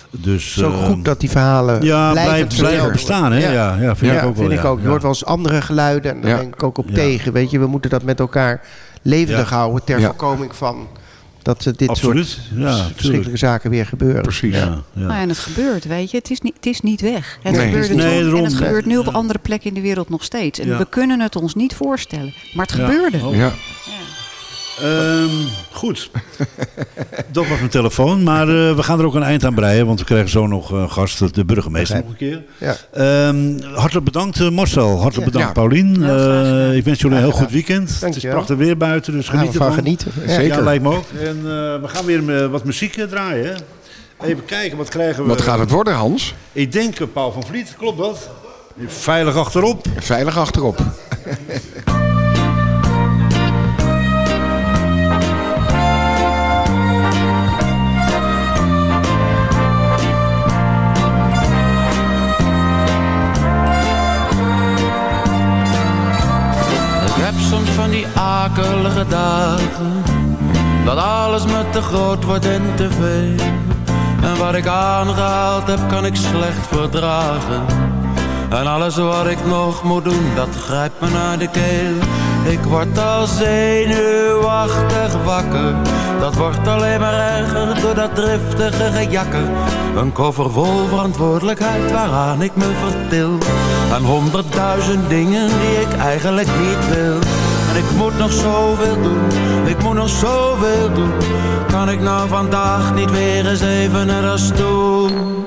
Speaker 5: Dus,
Speaker 9: Zo
Speaker 5: eh,
Speaker 9: goed dat die verhalen
Speaker 5: Ja,
Speaker 9: blijven
Speaker 5: blijven, bestaan, hè? Ja, ja, vind
Speaker 9: Ja,
Speaker 5: ik ook wel.
Speaker 9: vind ik
Speaker 5: ja.
Speaker 9: ook. Je
Speaker 5: Ja.
Speaker 9: hoort wel eens andere geluiden en daar
Speaker 4: Ja.
Speaker 9: ben ik ook op
Speaker 5: Ja.
Speaker 9: tegen. Weet je, we moeten dat met elkaar levendig
Speaker 5: Ja.
Speaker 9: houden ter
Speaker 4: Ja.
Speaker 9: voorkoming van dat er dit
Speaker 5: Absoluut.
Speaker 9: soort
Speaker 5: Ja,
Speaker 9: verschrikkelijke zaken weer gebeuren.
Speaker 4: Precies.
Speaker 5: Ja, ja.
Speaker 10: Nou, en het gebeurt, weet je. Het is niet, het is niet weg. Het
Speaker 4: Nee.
Speaker 10: gebeurde
Speaker 5: Nee,
Speaker 10: toen
Speaker 5: daarom.
Speaker 10: en het gebeurt nu op
Speaker 5: Ja.
Speaker 10: andere plekken in de wereld nog steeds. En
Speaker 5: Ja.
Speaker 10: we kunnen het ons niet voorstellen. Maar het
Speaker 5: Ja.
Speaker 10: gebeurde.
Speaker 5: Oh. Ehm, goed. Dat was mijn telefoon. Maar eh, we gaan er ook een eind aan breien. Want we krijgen zo nog een gast, de burgemeester, nog een keer.
Speaker 9: Ja.
Speaker 5: Ehm, hartelijk bedankt eh, Marcel. Hartelijk bedankt
Speaker 4: Ja.
Speaker 5: Paulien. Eh, ik wens jullie een heel goed weekend. Het is prachtig weer buiten, dus geniet
Speaker 9: van
Speaker 5: ervan.
Speaker 9: genieten. Ja.
Speaker 4: Zeker.
Speaker 5: Ja, lijkt me ook. En eh, we gaan weer eh, wat muziek eh, draaien. Even kijken, wat krijgen we?
Speaker 4: Wat gaat het worden, Hans?
Speaker 5: Ik denk eh, Paul van Vliet, klopt dat? Veilig achterop.
Speaker 4: Veilig achterop. [laughs]
Speaker 11: akelige dagen. Dat alles me te groot wordt en te veel. En wat ik aangehaald heb kan ik slecht verdragen. En alles wat ik nog moet doen dat grijpt me naar de keel. Ik word al zenuwachtig wakker. Dat wordt alleen maar erger door dat driftige gejakker. Een koffer vol verantwoordelijkheid waaraan ik me vertil. En honderdduizend dingen die ik eigenlijk niet wil Ik moet nog zoveel doen, ik moet nog zoveel doen. Kan ik nou vandaag niet weer eens even naar als toen?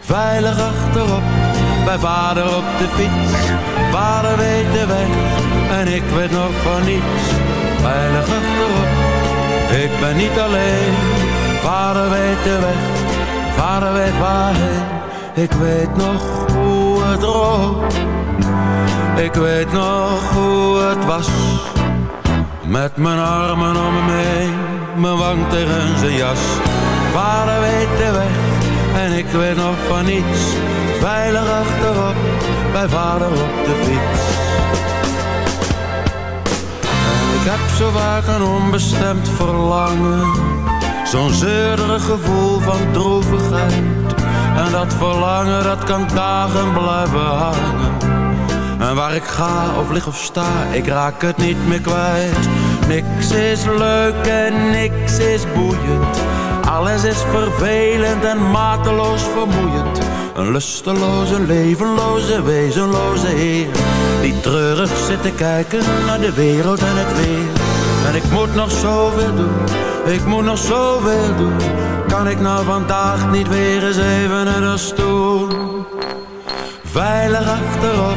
Speaker 11: Veilig achterop, bij vader op de fiets. Vader weet de weg en ik weet nog van niets. Veilig achterop, ik ben niet alleen. Vader weet de weg, vader weet waarheen. Ik weet nog hoe het rook. Ik weet nog hoe het was. Met mijn armen om me heen, mijn wang tegen zijn jas. Vader weet de weg en ik weet nog van niets. Veilig achterop, bij vader op de fiets. Ik heb zo vaak een onbestemd verlangen. Zo'n zeurderig gevoel van droevigheid. En dat verlangen, dat kan dagen blijven hangen. En waar ik ga of lig of sta, ik raak het niet meer kwijt. Niks is leuk en niks is boeiend. Alles is vervelend en mateloos vermoeiend. Een lusteloze, levenloze, wezenloze heer. Die treurig zit te kijken naar de wereld en het weer. En ik moet nog zoveel doen, ik moet nog zoveel doen. Kan ik nou vandaag niet weer eens even naar de stoel? Veilig achterop,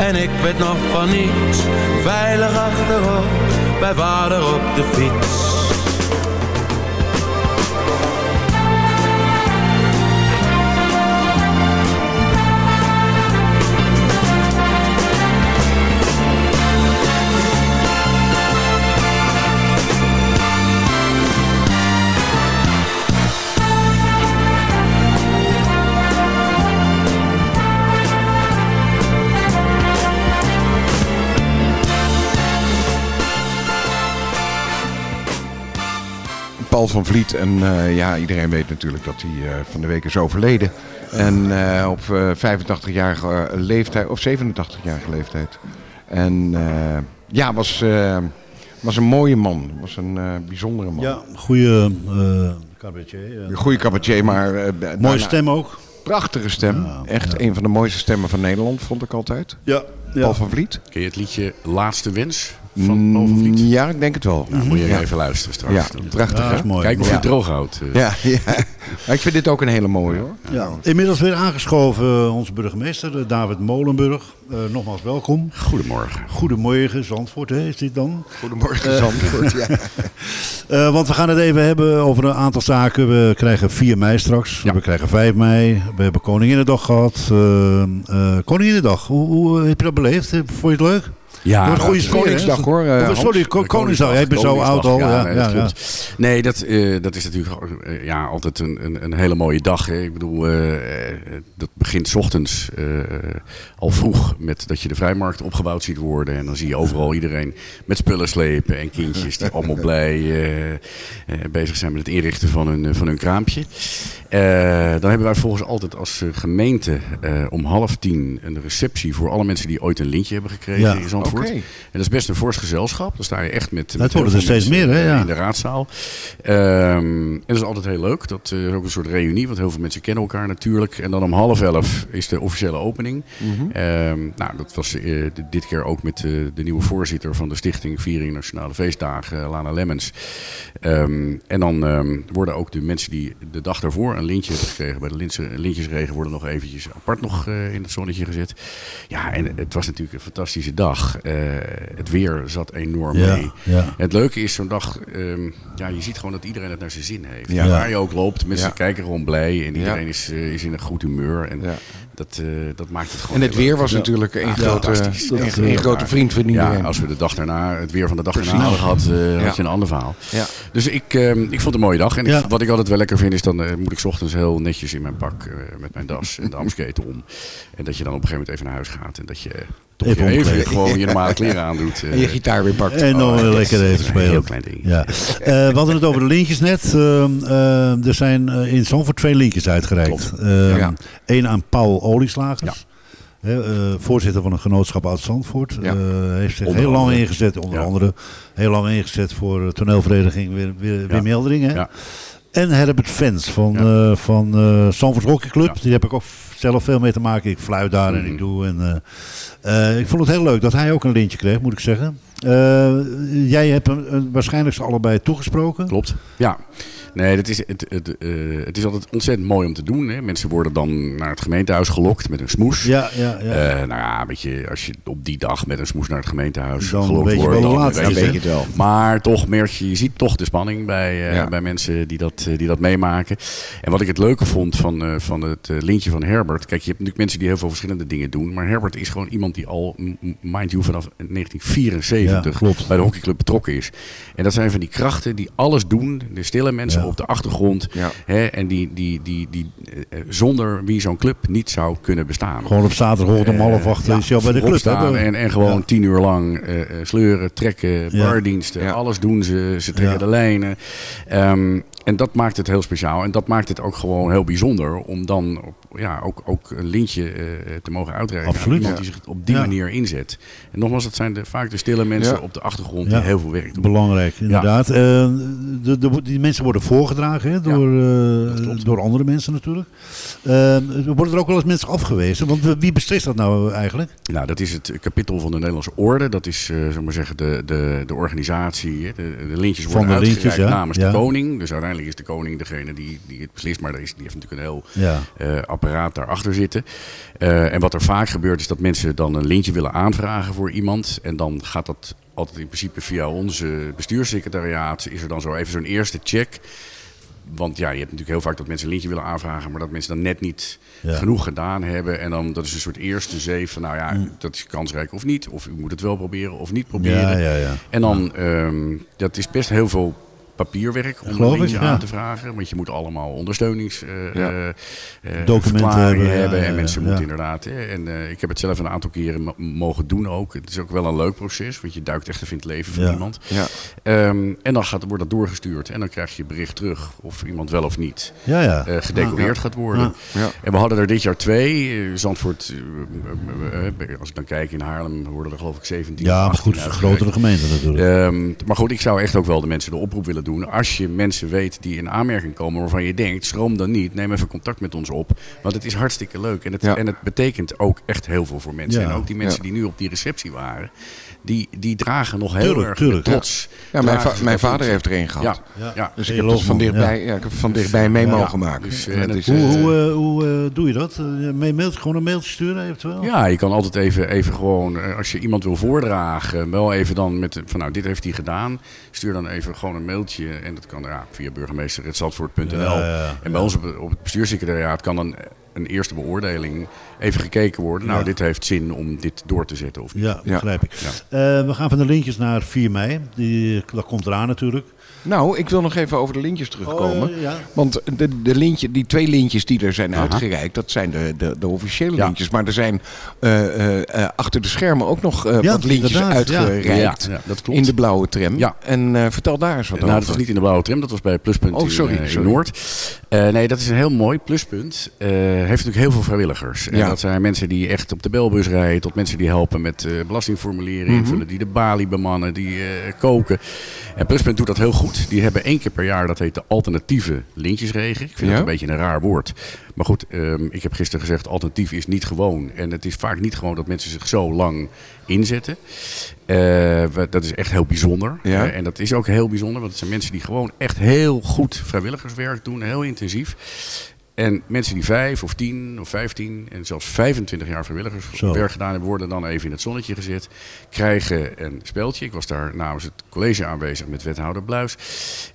Speaker 11: en ik weet nog van niets. Veilig achterop, bij vader op de fiets.
Speaker 4: Van Vliet. En eh, ja, iedereen weet natuurlijk dat hij eh, van de week is overleden. En eh, op 85-jarige leeftijd, of 87-jarige leeftijd. En eh, ja, was, eh, was een mooie man. Was een eh, bijzondere man.
Speaker 5: Ja, goede eh cabaretier.
Speaker 4: Een goede cabaretier, maar...
Speaker 5: Mooie
Speaker 4: daarna-
Speaker 5: stem ook.
Speaker 4: Prachtige stem. Echt een van de mooiste stemmen van Nederland, vond ik altijd.
Speaker 5: Ja, ja.
Speaker 4: Paul van Vliet.
Speaker 7: Ken je het liedje Laatste Wens van Paul van Vliet?
Speaker 4: Mm, Ja, ik denk het wel.
Speaker 7: Nou, moet je
Speaker 4: ja.
Speaker 7: even luisteren straks.
Speaker 4: Ja, prachtig.
Speaker 5: Ja, is mooi.
Speaker 7: Kijk of je
Speaker 4: Ja.
Speaker 7: het droog houdt. eh.
Speaker 4: Ja, ja. Maar ik vind dit ook een hele mooie hoor.
Speaker 5: Ja. Inmiddels weer aangeschoven eh, onze burgemeester eh, David Molenburg. Eh, nogmaals welkom.
Speaker 7: Goedemorgen.
Speaker 5: Goedemorgen, Zandvoort hè, is dit dan?
Speaker 4: Goedemorgen Zandvoort. Ja. [laughs]
Speaker 5: Eh, want we gaan het even hebben over een aantal zaken. We krijgen 4 mei straks.
Speaker 7: Ja.
Speaker 5: We krijgen 5 mei. We hebben Koninginnedag gehad. Eh eh, Koninginnedag, hoe, hoe heb je dat beleefd? Vond je het leuk?
Speaker 7: Ja,
Speaker 5: een goede?
Speaker 4: Koningsdag, hoor, eh, Hans.
Speaker 5: sorry, Ko- Koningsdag. Jij bent zo oud al. Ja,
Speaker 7: nee,
Speaker 5: ja.
Speaker 7: Nee, dat, eh, dat is natuurlijk eh, ja, altijd een, een, een hele mooie dag. Hè. Ik bedoel, dat begint 's ochtends eh, al vroeg met dat je de vrijmarkt opgebouwd ziet worden. En dan zie je overal iedereen met spullen slepen en kindjes die allemaal blij bezig zijn met het inrichten van hun, van hun kraampje. Eh, dan hebben wij volgens altijd als eh, gemeente eh, om half tien een receptie voor alle mensen die ooit een lintje hebben gekregen
Speaker 5: Ja.
Speaker 7: in Zandvoort.
Speaker 4: Oké.
Speaker 7: En dat is best een fors gezelschap. Dan sta je echt met, met
Speaker 5: worden er steeds meer, hè? Ja.
Speaker 7: in de raadzaal. Ehm, en dat is altijd heel leuk. Dat is ook een soort reunie, want heel veel mensen kennen elkaar natuurlijk. En dan om half elf is de officiële opening. Ehm, nou, dat was dit keer ook met de nieuwe voorzitter van de Stichting Viering Nationale Feestdagen, Lana Lemmens. Ehm, en dan worden ook de mensen die de dag daarvoor een lintje hebben gekregen bij de lintse- lintjesregen, worden nog eventjes apart nog eh, in het zonnetje gezet. Ja, en het was natuurlijk een fantastische dag. Eh, het weer zat enorm
Speaker 5: Ja,
Speaker 7: mee.
Speaker 5: ja.
Speaker 7: Het leuke is zo'n dag, ehm, ja, je ziet gewoon dat iedereen het naar zijn zin heeft.
Speaker 4: Ja.
Speaker 7: Waar je ook loopt, mensen
Speaker 4: Ja.
Speaker 7: kijken gewoon blij en iedereen
Speaker 4: Ja.
Speaker 7: is, eh, is in een goed humeur. En
Speaker 4: Ja.
Speaker 7: Dat, eh, dat maakt het gewoon
Speaker 4: En het weer was natuurlijk een
Speaker 7: Ja,
Speaker 4: grote, een, een grote vriend van iedereen.
Speaker 7: Ja, als we de dag daarna, het weer van de dag
Speaker 4: Precies.
Speaker 7: daarna hadden gehad, eh, had je een ander verhaal.
Speaker 4: Ja.
Speaker 7: Dus ik, ehm, ik vond het een mooie dag. En ik- wat ik altijd wel lekker vind, is dan eh, moet ik 's ochtends heel netjes in mijn pak met mijn das en de [laughs] amsketen om. En dat je dan op een gegeven moment even naar huis gaat. En dat je
Speaker 5: Even
Speaker 7: even, gewoon je normale [laughs] kleren aandoet. eh.
Speaker 4: En je gitaar weer pakt.
Speaker 5: En dan
Speaker 7: Oh,
Speaker 5: weer lekker even
Speaker 7: een
Speaker 5: spelen.
Speaker 7: heel klein ding.
Speaker 5: Ja. Eh, we hadden het over de lintjes net. Ehm, ehm, er zijn eh, in Zandvoort twee lintjes uitgereikt. Ehm,
Speaker 4: Ja.
Speaker 5: Eén aan Paul Olieslagers. Hè, eh, voorzitter van een genootschap uit Zandvoort.
Speaker 4: Ja.
Speaker 5: Eh, heeft zich
Speaker 7: Onder
Speaker 5: heel lang
Speaker 7: andere.
Speaker 5: ingezet, onder
Speaker 7: Ja.
Speaker 5: andere, heel lang ingezet voor toneelvereniging Wim, Wim. Heldering. Hè?
Speaker 7: Ja.
Speaker 5: En Herbert Fens van,
Speaker 7: Ja.
Speaker 5: eh van eh Zandvoort Hockey Club.
Speaker 7: Ja.
Speaker 5: Die heb ik ook zelf veel mee te maken. Ik fluit daar en
Speaker 7: Mhm.
Speaker 5: ik doe. En, eh, eh, ik vond het heel leuk dat hij ook een lintje kreeg, moet ik zeggen. Eh, jij hebt hem waarschijnlijk ze allebei toegesproken.
Speaker 7: Klopt. Ja. Nee, dat is, het, het, eh, het is altijd ontzettend mooi om te doen. Hè. Mensen worden dan naar het gemeentehuis gelokt met een smoes.
Speaker 5: Ja, ja, ja.
Speaker 7: Eh, nou ja, weet je, als je op die dag met een smoes naar het gemeentehuis
Speaker 5: Dan
Speaker 7: gelokt wordt, dan
Speaker 5: laat
Speaker 7: weet je
Speaker 4: het wel.
Speaker 7: Maar toch merk je, je ziet toch de spanning bij, eh,
Speaker 4: Ja.
Speaker 7: bij mensen die dat, die dat meemaken. En wat ik het leuke vond van, eh, van het lintje van Herbert. Kijk, je hebt natuurlijk mensen die heel veel verschillende dingen doen. Maar Herbert is gewoon iemand die al, mind you, vanaf 1974
Speaker 5: Ja, klopt.
Speaker 7: bij de hockeyclub betrokken is. En dat zijn van die krachten die alles doen. De stille mensen Op de achtergrond. Hè, en die, die, die, die, eh, zonder wie zo'n club niet zou kunnen bestaan.
Speaker 5: Gewoon op zaterdagochtend om half acht is je al bij de club.
Speaker 7: staan En, en gewoon tien uur lang eh, eh, sleuren, trekken, bardiensten, alles doen ze. Ze trekken de lijnen. Ehm, en dat maakt het heel speciaal. En dat maakt het ook gewoon heel bijzonder om dan op, ja, ook, ook een lintje eh, te mogen uitreiken. aan
Speaker 5: Absoluut.
Speaker 7: Iemand
Speaker 4: Ja.
Speaker 7: die zich op die
Speaker 5: Ja.
Speaker 7: manier inzet. En nogmaals, het zijn de, vaak de stille mensen
Speaker 4: Ja.
Speaker 7: op de achtergrond
Speaker 5: Ja.
Speaker 7: die heel veel werk doen.
Speaker 5: Belangrijk, inderdaad. Eh, de, de, die mensen worden voorgedragen hè, door, eh,
Speaker 7: dat
Speaker 5: door andere mensen natuurlijk. Eh, worden er ook wel eens mensen afgewezen? Want wie beslist dat nou eigenlijk?
Speaker 7: Nou, dat is het kapittel van de Nederlandse Orde. Dat is, eh zullen we maar zeggen, de, de, de organisatie. hè. De, de lintjes
Speaker 5: Van
Speaker 7: worden
Speaker 5: de lintjes,
Speaker 7: uitgereikt
Speaker 5: ja.
Speaker 7: namens
Speaker 5: Ja.
Speaker 7: de koning. Dus uiteindelijk is de koning degene die, die het beslist. Maar die heeft natuurlijk een heel
Speaker 5: Ja.
Speaker 7: Apparaat daarachter zitten. Eh, en wat er vaak gebeurt is dat mensen dan een lintje willen aanvragen voor iemand. En dan gaat dat altijd in principe via onze bestuurssecretariaat. Is er dan zo even zo'n eerste check. Want ja, je hebt natuurlijk heel vaak dat mensen een lintje willen aanvragen, maar dat mensen dan net niet
Speaker 5: Ja.
Speaker 7: genoeg gedaan hebben. En dan dat is een soort eerste zeef van, nou ja, dat is kansrijk of niet. Of u moet het wel proberen of niet proberen.
Speaker 5: Ja, ja, ja.
Speaker 7: En dan, ehm, dat is best heel veel papierwerk om
Speaker 5: Geloof
Speaker 7: een
Speaker 5: ja.
Speaker 7: aan te vragen. Want je moet allemaal ondersteunings eh,
Speaker 4: Ja.
Speaker 7: eh,
Speaker 5: hebben,
Speaker 7: en
Speaker 5: ja,
Speaker 7: mensen
Speaker 5: ja.
Speaker 7: moeten inderdaad. hè, en eh, ik heb het zelf een aantal keren mo- mogen doen ook. Het is ook wel een leuk proces, want je duikt echt even in het leven van
Speaker 5: Ja.
Speaker 7: iemand.
Speaker 4: Ja.
Speaker 7: Ehm, en dan gaat, wordt dat doorgestuurd. En dan krijg je bericht terug of iemand wel of niet
Speaker 5: Ja, ja.
Speaker 7: eh, gedecoreerd gaat worden.
Speaker 4: Ja.
Speaker 7: En we hadden er dit jaar twee. Zandvoort, als ik dan kijk in Haarlem, worden er geloof ik 17
Speaker 5: ja, maar
Speaker 7: 18
Speaker 5: goed, het is een grotere gemeente natuurlijk.
Speaker 7: Ehm, maar goed, ik zou echt ook wel de mensen de oproep willen doen. Als je mensen weet die in aanmerking komen waarvan je denkt, schroom dan niet. Neem even contact met ons op. Want het is hartstikke leuk. En het,
Speaker 4: Ja.
Speaker 7: en het betekent ook echt heel veel voor mensen.
Speaker 5: Ja.
Speaker 7: En ook die mensen die nu op die receptie waren, die, die dragen nog heel
Speaker 5: Tuurlijk,
Speaker 7: erg
Speaker 5: tuurlijk.
Speaker 7: trots.
Speaker 4: Ja, mijn, va- mijn vader heeft er een gehad.
Speaker 7: Ja.
Speaker 4: Dus ik heb het van dichtbij, ja. ik heb van dichtbij mee
Speaker 5: ja.
Speaker 4: mogen maken.
Speaker 7: Dus,
Speaker 4: En
Speaker 7: eh,
Speaker 4: is,
Speaker 5: hoe
Speaker 4: eh,
Speaker 5: hoe, eh, hoe eh, doe je dat? Eh, mee gewoon een mailtje sturen eventueel?
Speaker 7: Ja, je kan altijd even, even gewoon, eh, als je iemand wil voordragen, wel even dan met, eh, van nou, dit heeft hij gedaan. Stuur dan even gewoon een mailtje en dat kan ja, via burgemeester.zandvoort.nl.
Speaker 5: Ja, ja, ja.
Speaker 7: En bij ons op, op het bestuurssecretariaat kan dan een eerste beoordeling even gekeken worden. Nou,
Speaker 5: Ja.
Speaker 7: dit heeft zin om dit door te zetten of niet.
Speaker 5: Ja, begrijp ik.
Speaker 7: Ja.
Speaker 5: Eh, we gaan van de lintjes naar 4 mei. Die, dat komt eraan natuurlijk.
Speaker 4: Nou, ik wil nog even over de lintjes terugkomen.
Speaker 5: Oh, ja.
Speaker 4: Want de, de lintje, die twee lintjes die er zijn
Speaker 7: Aha.
Speaker 4: uitgereikt, dat zijn de, de, de officiële
Speaker 7: Ja.
Speaker 4: lintjes. Maar er zijn eh, eh, eh, achter de schermen ook nog eh,
Speaker 5: Ja,
Speaker 4: wat lintjes uitgereikt.
Speaker 7: Ja, ja, dat klopt.
Speaker 4: In de blauwe tram.
Speaker 7: Ja.
Speaker 4: En eh, vertel daar eens wat
Speaker 7: nou,
Speaker 4: over.
Speaker 7: dat was niet in de blauwe tram, dat was bij Pluspunt
Speaker 4: Oh, sorry,
Speaker 7: in, in
Speaker 4: sorry.
Speaker 7: Noord. Eh, nee, dat is een heel mooi pluspunt. Eh heeft natuurlijk heel veel vrijwilligers. En
Speaker 4: Ja.
Speaker 7: dat zijn mensen die echt op de belbus rijden, tot mensen die helpen met eh, belastingformulieren
Speaker 4: Mhm.
Speaker 7: invullen, die de balie bemannen, die eh, koken. En Pluspunt doet dat heel goed. Die hebben één keer per jaar, dat heet de alternatieve lintjesregen. Ik vind
Speaker 4: Ja?
Speaker 7: dat een beetje een raar woord. Maar goed, ehm, ik heb gisteren gezegd, alternatief is niet gewoon. En het is vaak niet gewoon dat mensen zich zo lang inzetten. Eh, dat is echt heel bijzonder.
Speaker 4: Ja.
Speaker 7: Eh, en dat is ook heel bijzonder, want het zijn mensen die gewoon echt heel goed vrijwilligerswerk doen, heel intensief. En mensen die vijf of tien of vijftien en zelfs 25 jaar vrijwilligerswerk gedaan hebben, worden dan even in het zonnetje gezet. Krijgen een speeltje. Ik was daar namens het college aanwezig met wethouder Bluis.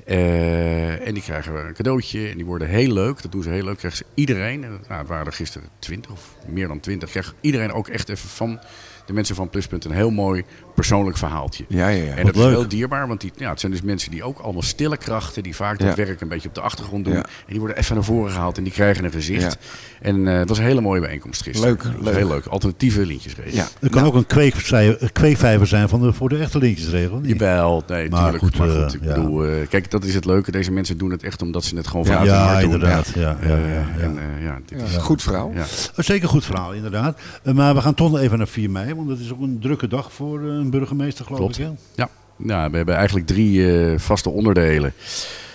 Speaker 7: Eh, en die krijgen een cadeautje en die worden heel leuk. Dat doen ze heel leuk. Krijgen ze iedereen, en nou, het waren er gisteren 20 of meer dan 20, kreeg iedereen ook echt even van de mensen van Pluspunt een heel mooi persoonlijk verhaaltje.
Speaker 4: Ja, ja, ja.
Speaker 7: En
Speaker 5: Wat
Speaker 7: dat is heel dierbaar, want die, ja, het zijn dus mensen die ook allemaal stille krachten, die vaak dat werk een beetje op de achtergrond doen.
Speaker 4: Ja.
Speaker 7: En die worden even naar voren gehaald en die krijgen een gezicht. En eh, het was een hele mooie bijeenkomst gisteren.
Speaker 4: Leuk,
Speaker 7: Het
Speaker 4: leuk.
Speaker 7: Heel leuk. Alternatieve lintjesregel.
Speaker 4: Ja.
Speaker 5: Er kan ook een kweekvij- een kweekvijver zijn van de, voor de echte lintjesregel. niet?
Speaker 7: Jawel, nee,
Speaker 5: Maar
Speaker 7: tuurlijk.
Speaker 5: goed,
Speaker 7: maar
Speaker 5: eh,
Speaker 7: goed, ik bedoel, eh, kijk, dat is het leuke. Deze mensen doen het echt omdat ze het gewoon
Speaker 4: Ja,
Speaker 7: vanuit hun
Speaker 5: ja,
Speaker 7: hart doen.
Speaker 5: inderdaad. Ja, ja, ja,
Speaker 7: Eh,
Speaker 5: ja.
Speaker 7: En, eh, ja, dit is,
Speaker 4: Ja, Goed verhaal.
Speaker 7: ja.
Speaker 5: Oh, Zeker goed verhaal, inderdaad. Eh, maar we gaan toch even naar 4 mei, want dat is ook een drukke dag voor eh, een burgemeester, geloof
Speaker 7: Klopt.
Speaker 5: ik. Hè?
Speaker 7: Ja, nou, we hebben eigenlijk drie eh, vaste onderdelen.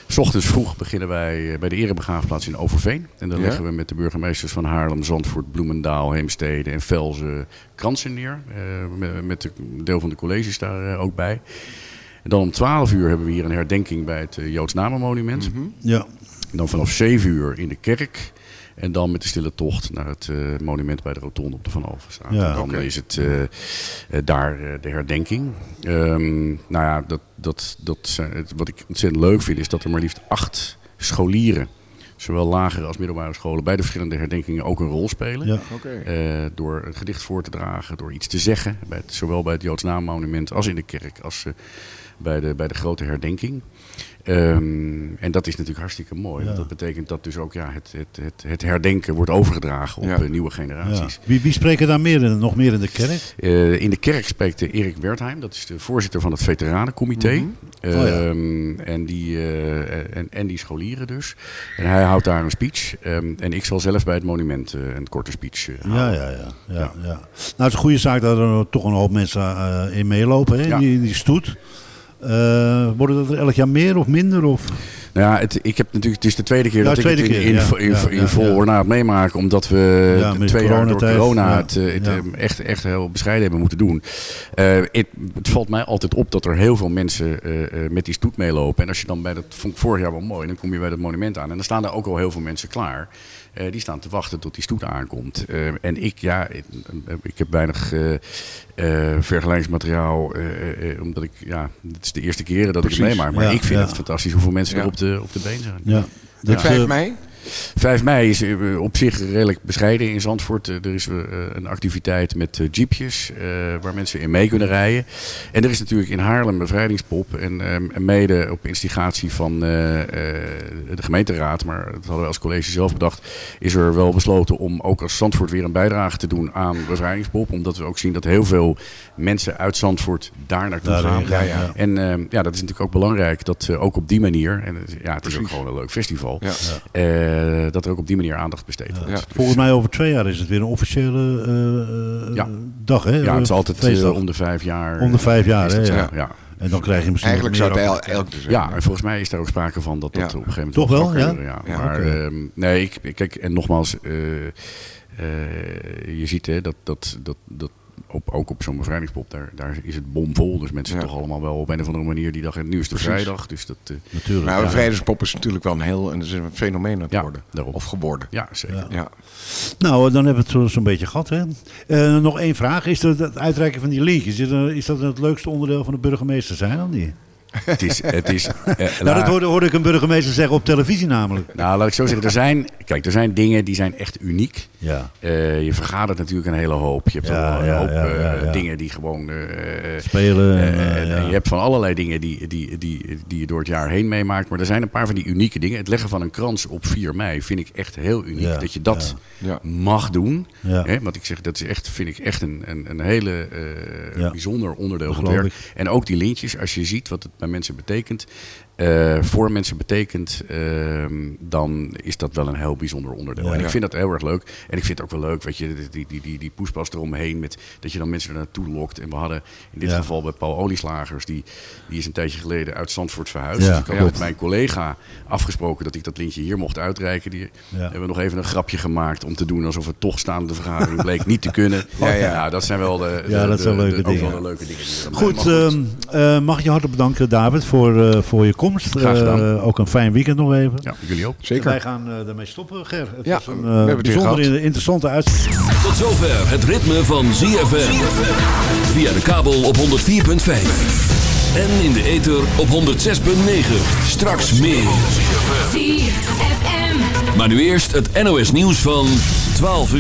Speaker 7: 's ochtends vroeg beginnen wij eh, bij de erebegraafplaats in Overveen. En dan
Speaker 4: Ja.
Speaker 7: leggen we met de burgemeesters van Haarlem, Zandvoort, Bloemendaal, Heemstede en Velzen kransen neer. Eh, met, een deel van de colleges daar ook bij. En dan om 12 uur hebben we hier een herdenking bij het Joods Namenmonument.
Speaker 5: Ja.
Speaker 7: Dan vanaf 7 uur in de kerk. En dan met de stille tocht naar het eh, monument bij de rotonde op de Van Alphenstraat.
Speaker 5: Ja,
Speaker 7: en dan is het eh, eh, daar de herdenking. Ehm, nou ja, dat, dat, dat wat ik ontzettend leuk vind is dat er maar liefst acht scholieren... zowel lagere als middelbare scholen bij de verschillende herdenkingen ook een rol spelen.
Speaker 5: Ja.
Speaker 4: Oké.
Speaker 7: Eh, door een gedicht voor te dragen, door iets te zeggen. Bij het, zowel bij het Joods Naammonument als in de kerk als eh, bij, de, bij de grote herdenking. Ehm, en dat is natuurlijk hartstikke mooi. Want dat betekent dat dus ook ja, het, het, het, het herdenken wordt overgedragen op
Speaker 4: Ja.
Speaker 7: eh, nieuwe
Speaker 5: Ja.
Speaker 7: generaties.
Speaker 5: Wie, wie spreken daar meer in, nog meer in de kerk?
Speaker 7: Eh, in de kerk spreekt Erik Wertheim, dat is de voorzitter van het Veteranencomité.
Speaker 5: Mhm. Oh ja.
Speaker 7: Ehm, en, die, eh, en, en die scholieren dus. En hij houdt daar een speech. Ehm, en ik zal zelf bij het monument een korte speech
Speaker 5: Ja,
Speaker 7: houden.
Speaker 5: ja, ja, ja, ja. Nou, het is een goede zaak dat er toch een hoop mensen eh, in meelopen, hè?
Speaker 7: Ja.
Speaker 5: Die, die stoet. Eh, worden dat er elk jaar meer of minder? Of?
Speaker 7: Nou ja, het, ik heb natuurlijk, het is de tweede keer
Speaker 5: Ja,
Speaker 7: dat ik het in,
Speaker 5: keer,
Speaker 7: in,
Speaker 5: ja.
Speaker 7: in, in vol ornaat. Omdat we
Speaker 5: Ja,
Speaker 7: twee jaar door corona het, eh, het echt, echt heel bescheiden hebben moeten doen. Eh, het, het valt mij altijd op dat er heel veel mensen met die stoet meelopen. En als je dan bij dat, vond ik vorig jaar wel mooi, dan kom je bij dat monument aan. En dan staan er ook al heel veel mensen klaar. Eh, die staan te wachten tot die stoet aankomt. Eh, en ik, ja, ik, ik heb weinig eh, eh, vergelijkingsmateriaal. eh, eh, eh, omdat ik, ja, het is de eerste keren dat ik het meemaak. Maar
Speaker 5: Ja,
Speaker 7: ik vind
Speaker 5: ja.
Speaker 7: het fantastisch hoeveel mensen
Speaker 4: Ja.
Speaker 7: er op de, op de been zijn.
Speaker 5: Ja. Dat,
Speaker 4: 5
Speaker 5: eh,
Speaker 4: mei?
Speaker 7: 5 mei is eh, op zich redelijk bescheiden in Zandvoort. Eh, Er is eh, een activiteit met jeepjes waar mensen in mee kunnen rijden. En er is natuurlijk in Haarlem bevrijdingspop. En, eh, en mede op instigatie van de gemeenteraad, maar dat hadden we als college zelf bedacht, is er wel besloten om ook als Zandvoort weer een bijdrage te doen aan bevrijdingspop. Omdat we ook zien dat heel veel mensen uit Zandvoort daar naartoe gaan.
Speaker 5: gaan, ja.
Speaker 7: En eh, ja, dat is natuurlijk ook belangrijk dat ook op die manier, en ja, het is ook gewoon een leuk festival,
Speaker 4: Ja.
Speaker 7: Eh, dat er ook op die manier aandacht besteed wordt.
Speaker 4: Ja.
Speaker 7: Dus,
Speaker 5: Volgens mij over twee jaar is het weer een officiële eh, eh,
Speaker 7: Ja.
Speaker 5: dag, hè?
Speaker 7: ja, het is altijd om de vijf jaar.
Speaker 5: Om de vijf jaar,
Speaker 7: is dat
Speaker 5: hè, ja.
Speaker 7: ja.
Speaker 5: En dan krijg je misschien
Speaker 4: Eigenlijk zou el- elk dus.
Speaker 7: Ja, en volgens mij is daar ook sprake van dat dat
Speaker 4: Ja.
Speaker 7: op een gegeven moment
Speaker 5: Toch
Speaker 7: wel
Speaker 5: ja?
Speaker 7: gebeuren,
Speaker 4: Ja,
Speaker 7: maar ehm, nee, ik, kijk, en nogmaals, eh, eh, je ziet hè, dat, dat, dat, dat op, ook op zo'n bevrijdingspop, daar, daar is het bomvol. Dus mensen
Speaker 4: Ja.
Speaker 7: toch allemaal wel op een of andere manier die dag. En nu is het
Speaker 4: Precies.
Speaker 7: vrijdag, dus dat... eh,
Speaker 5: Natuurlijk.
Speaker 4: Maar vrijdagspop is natuurlijk wel een heel een, een fenomeen aan het
Speaker 7: Ja,
Speaker 4: worden.
Speaker 7: daarom.
Speaker 4: Of geworden.
Speaker 7: ja, zeker.
Speaker 5: Ja.
Speaker 4: Ja.
Speaker 5: Nou, dan hebben we het zo- zo'n beetje gehad. Hè? Eh, nog één vraag. Is dat het uitreiken van die linkjes, is, dat- is dat het leukste onderdeel van de burgemeester zijn of niet?
Speaker 7: Het is... Het is eh,
Speaker 5: Nou,
Speaker 7: laat-
Speaker 5: dat hoorde, hoorde ik een burgemeester zeggen op televisie namelijk.
Speaker 7: nou, laat ik zo zeggen. Er zijn, kijk, er zijn dingen die zijn echt uniek.
Speaker 5: Ja.
Speaker 7: Eh, je vergadert natuurlijk een hele hoop. Je hebt
Speaker 5: Ja,
Speaker 7: een
Speaker 5: ja,
Speaker 7: hoop
Speaker 5: ja,
Speaker 7: eh, dingen die gewoon... eh, eh,
Speaker 5: Spelen. En,
Speaker 7: je hebt van allerlei dingen die, die, die, die je door het jaar heen meemaakt. Maar er zijn een paar van die unieke dingen. Het leggen van een krans op 4 mei vind ik echt heel uniek.
Speaker 5: Ja,
Speaker 7: dat je dat
Speaker 4: Ja.
Speaker 7: mag doen.
Speaker 5: Ja.
Speaker 7: Hè? Want ik zeg, dat is echt, vind ik echt een, een, een hele eh,
Speaker 5: Ja.
Speaker 7: bijzonder onderdeel
Speaker 5: Dat
Speaker 7: van het werk. En ook die lintjes, als je ziet wat het bij mensen betekent. Eh, voor mensen betekent, ehm, dan is dat wel een heel bijzonder onderdeel.
Speaker 5: Ja.
Speaker 7: en ik vind dat heel erg leuk. En ik vind het ook wel leuk, weet je, die, die, die, die poespas eromheen. Met, dat je dan mensen er naartoe lokt. En we hadden in dit
Speaker 5: Ja.
Speaker 7: geval bij Paul Olieslagers, die, die is een tijdje geleden uit Zandvoort verhuisd.
Speaker 5: Ja,
Speaker 7: dus ik had met mijn collega afgesproken dat ik dat lintje hier mocht uitreiken. Die hebben we nog even een grapje gemaakt om te doen alsof het toch staande vergadering bleek niet te kunnen. [laughs]
Speaker 4: Ja, ja.
Speaker 7: Nou, dat zijn wel de, de-
Speaker 5: Ja, dat
Speaker 7: de-
Speaker 5: zijn leuke
Speaker 7: de-
Speaker 5: dingen.
Speaker 7: wel de leuke dingen.
Speaker 5: Goed, ehm, eh, mag je hartelijk bedanken David voor, eh, voor je komst.
Speaker 7: Graag gedaan.
Speaker 5: Eh, ook een fijn weekend nog even.
Speaker 7: ja, jullie ook.
Speaker 4: Zeker.
Speaker 5: Wij gaan eh daarmee stoppen, Ger. Het
Speaker 4: Ja,
Speaker 5: was een
Speaker 4: we
Speaker 5: eh,
Speaker 4: hebben het
Speaker 5: bijzonder interessante uitzending.
Speaker 2: Tot zover het ritme van ZFM. Via de kabel op 104.5. En in de ether op 106.9. Straks meer.
Speaker 8: ZFM.
Speaker 2: Maar nu eerst het NOS nieuws van 12 uur.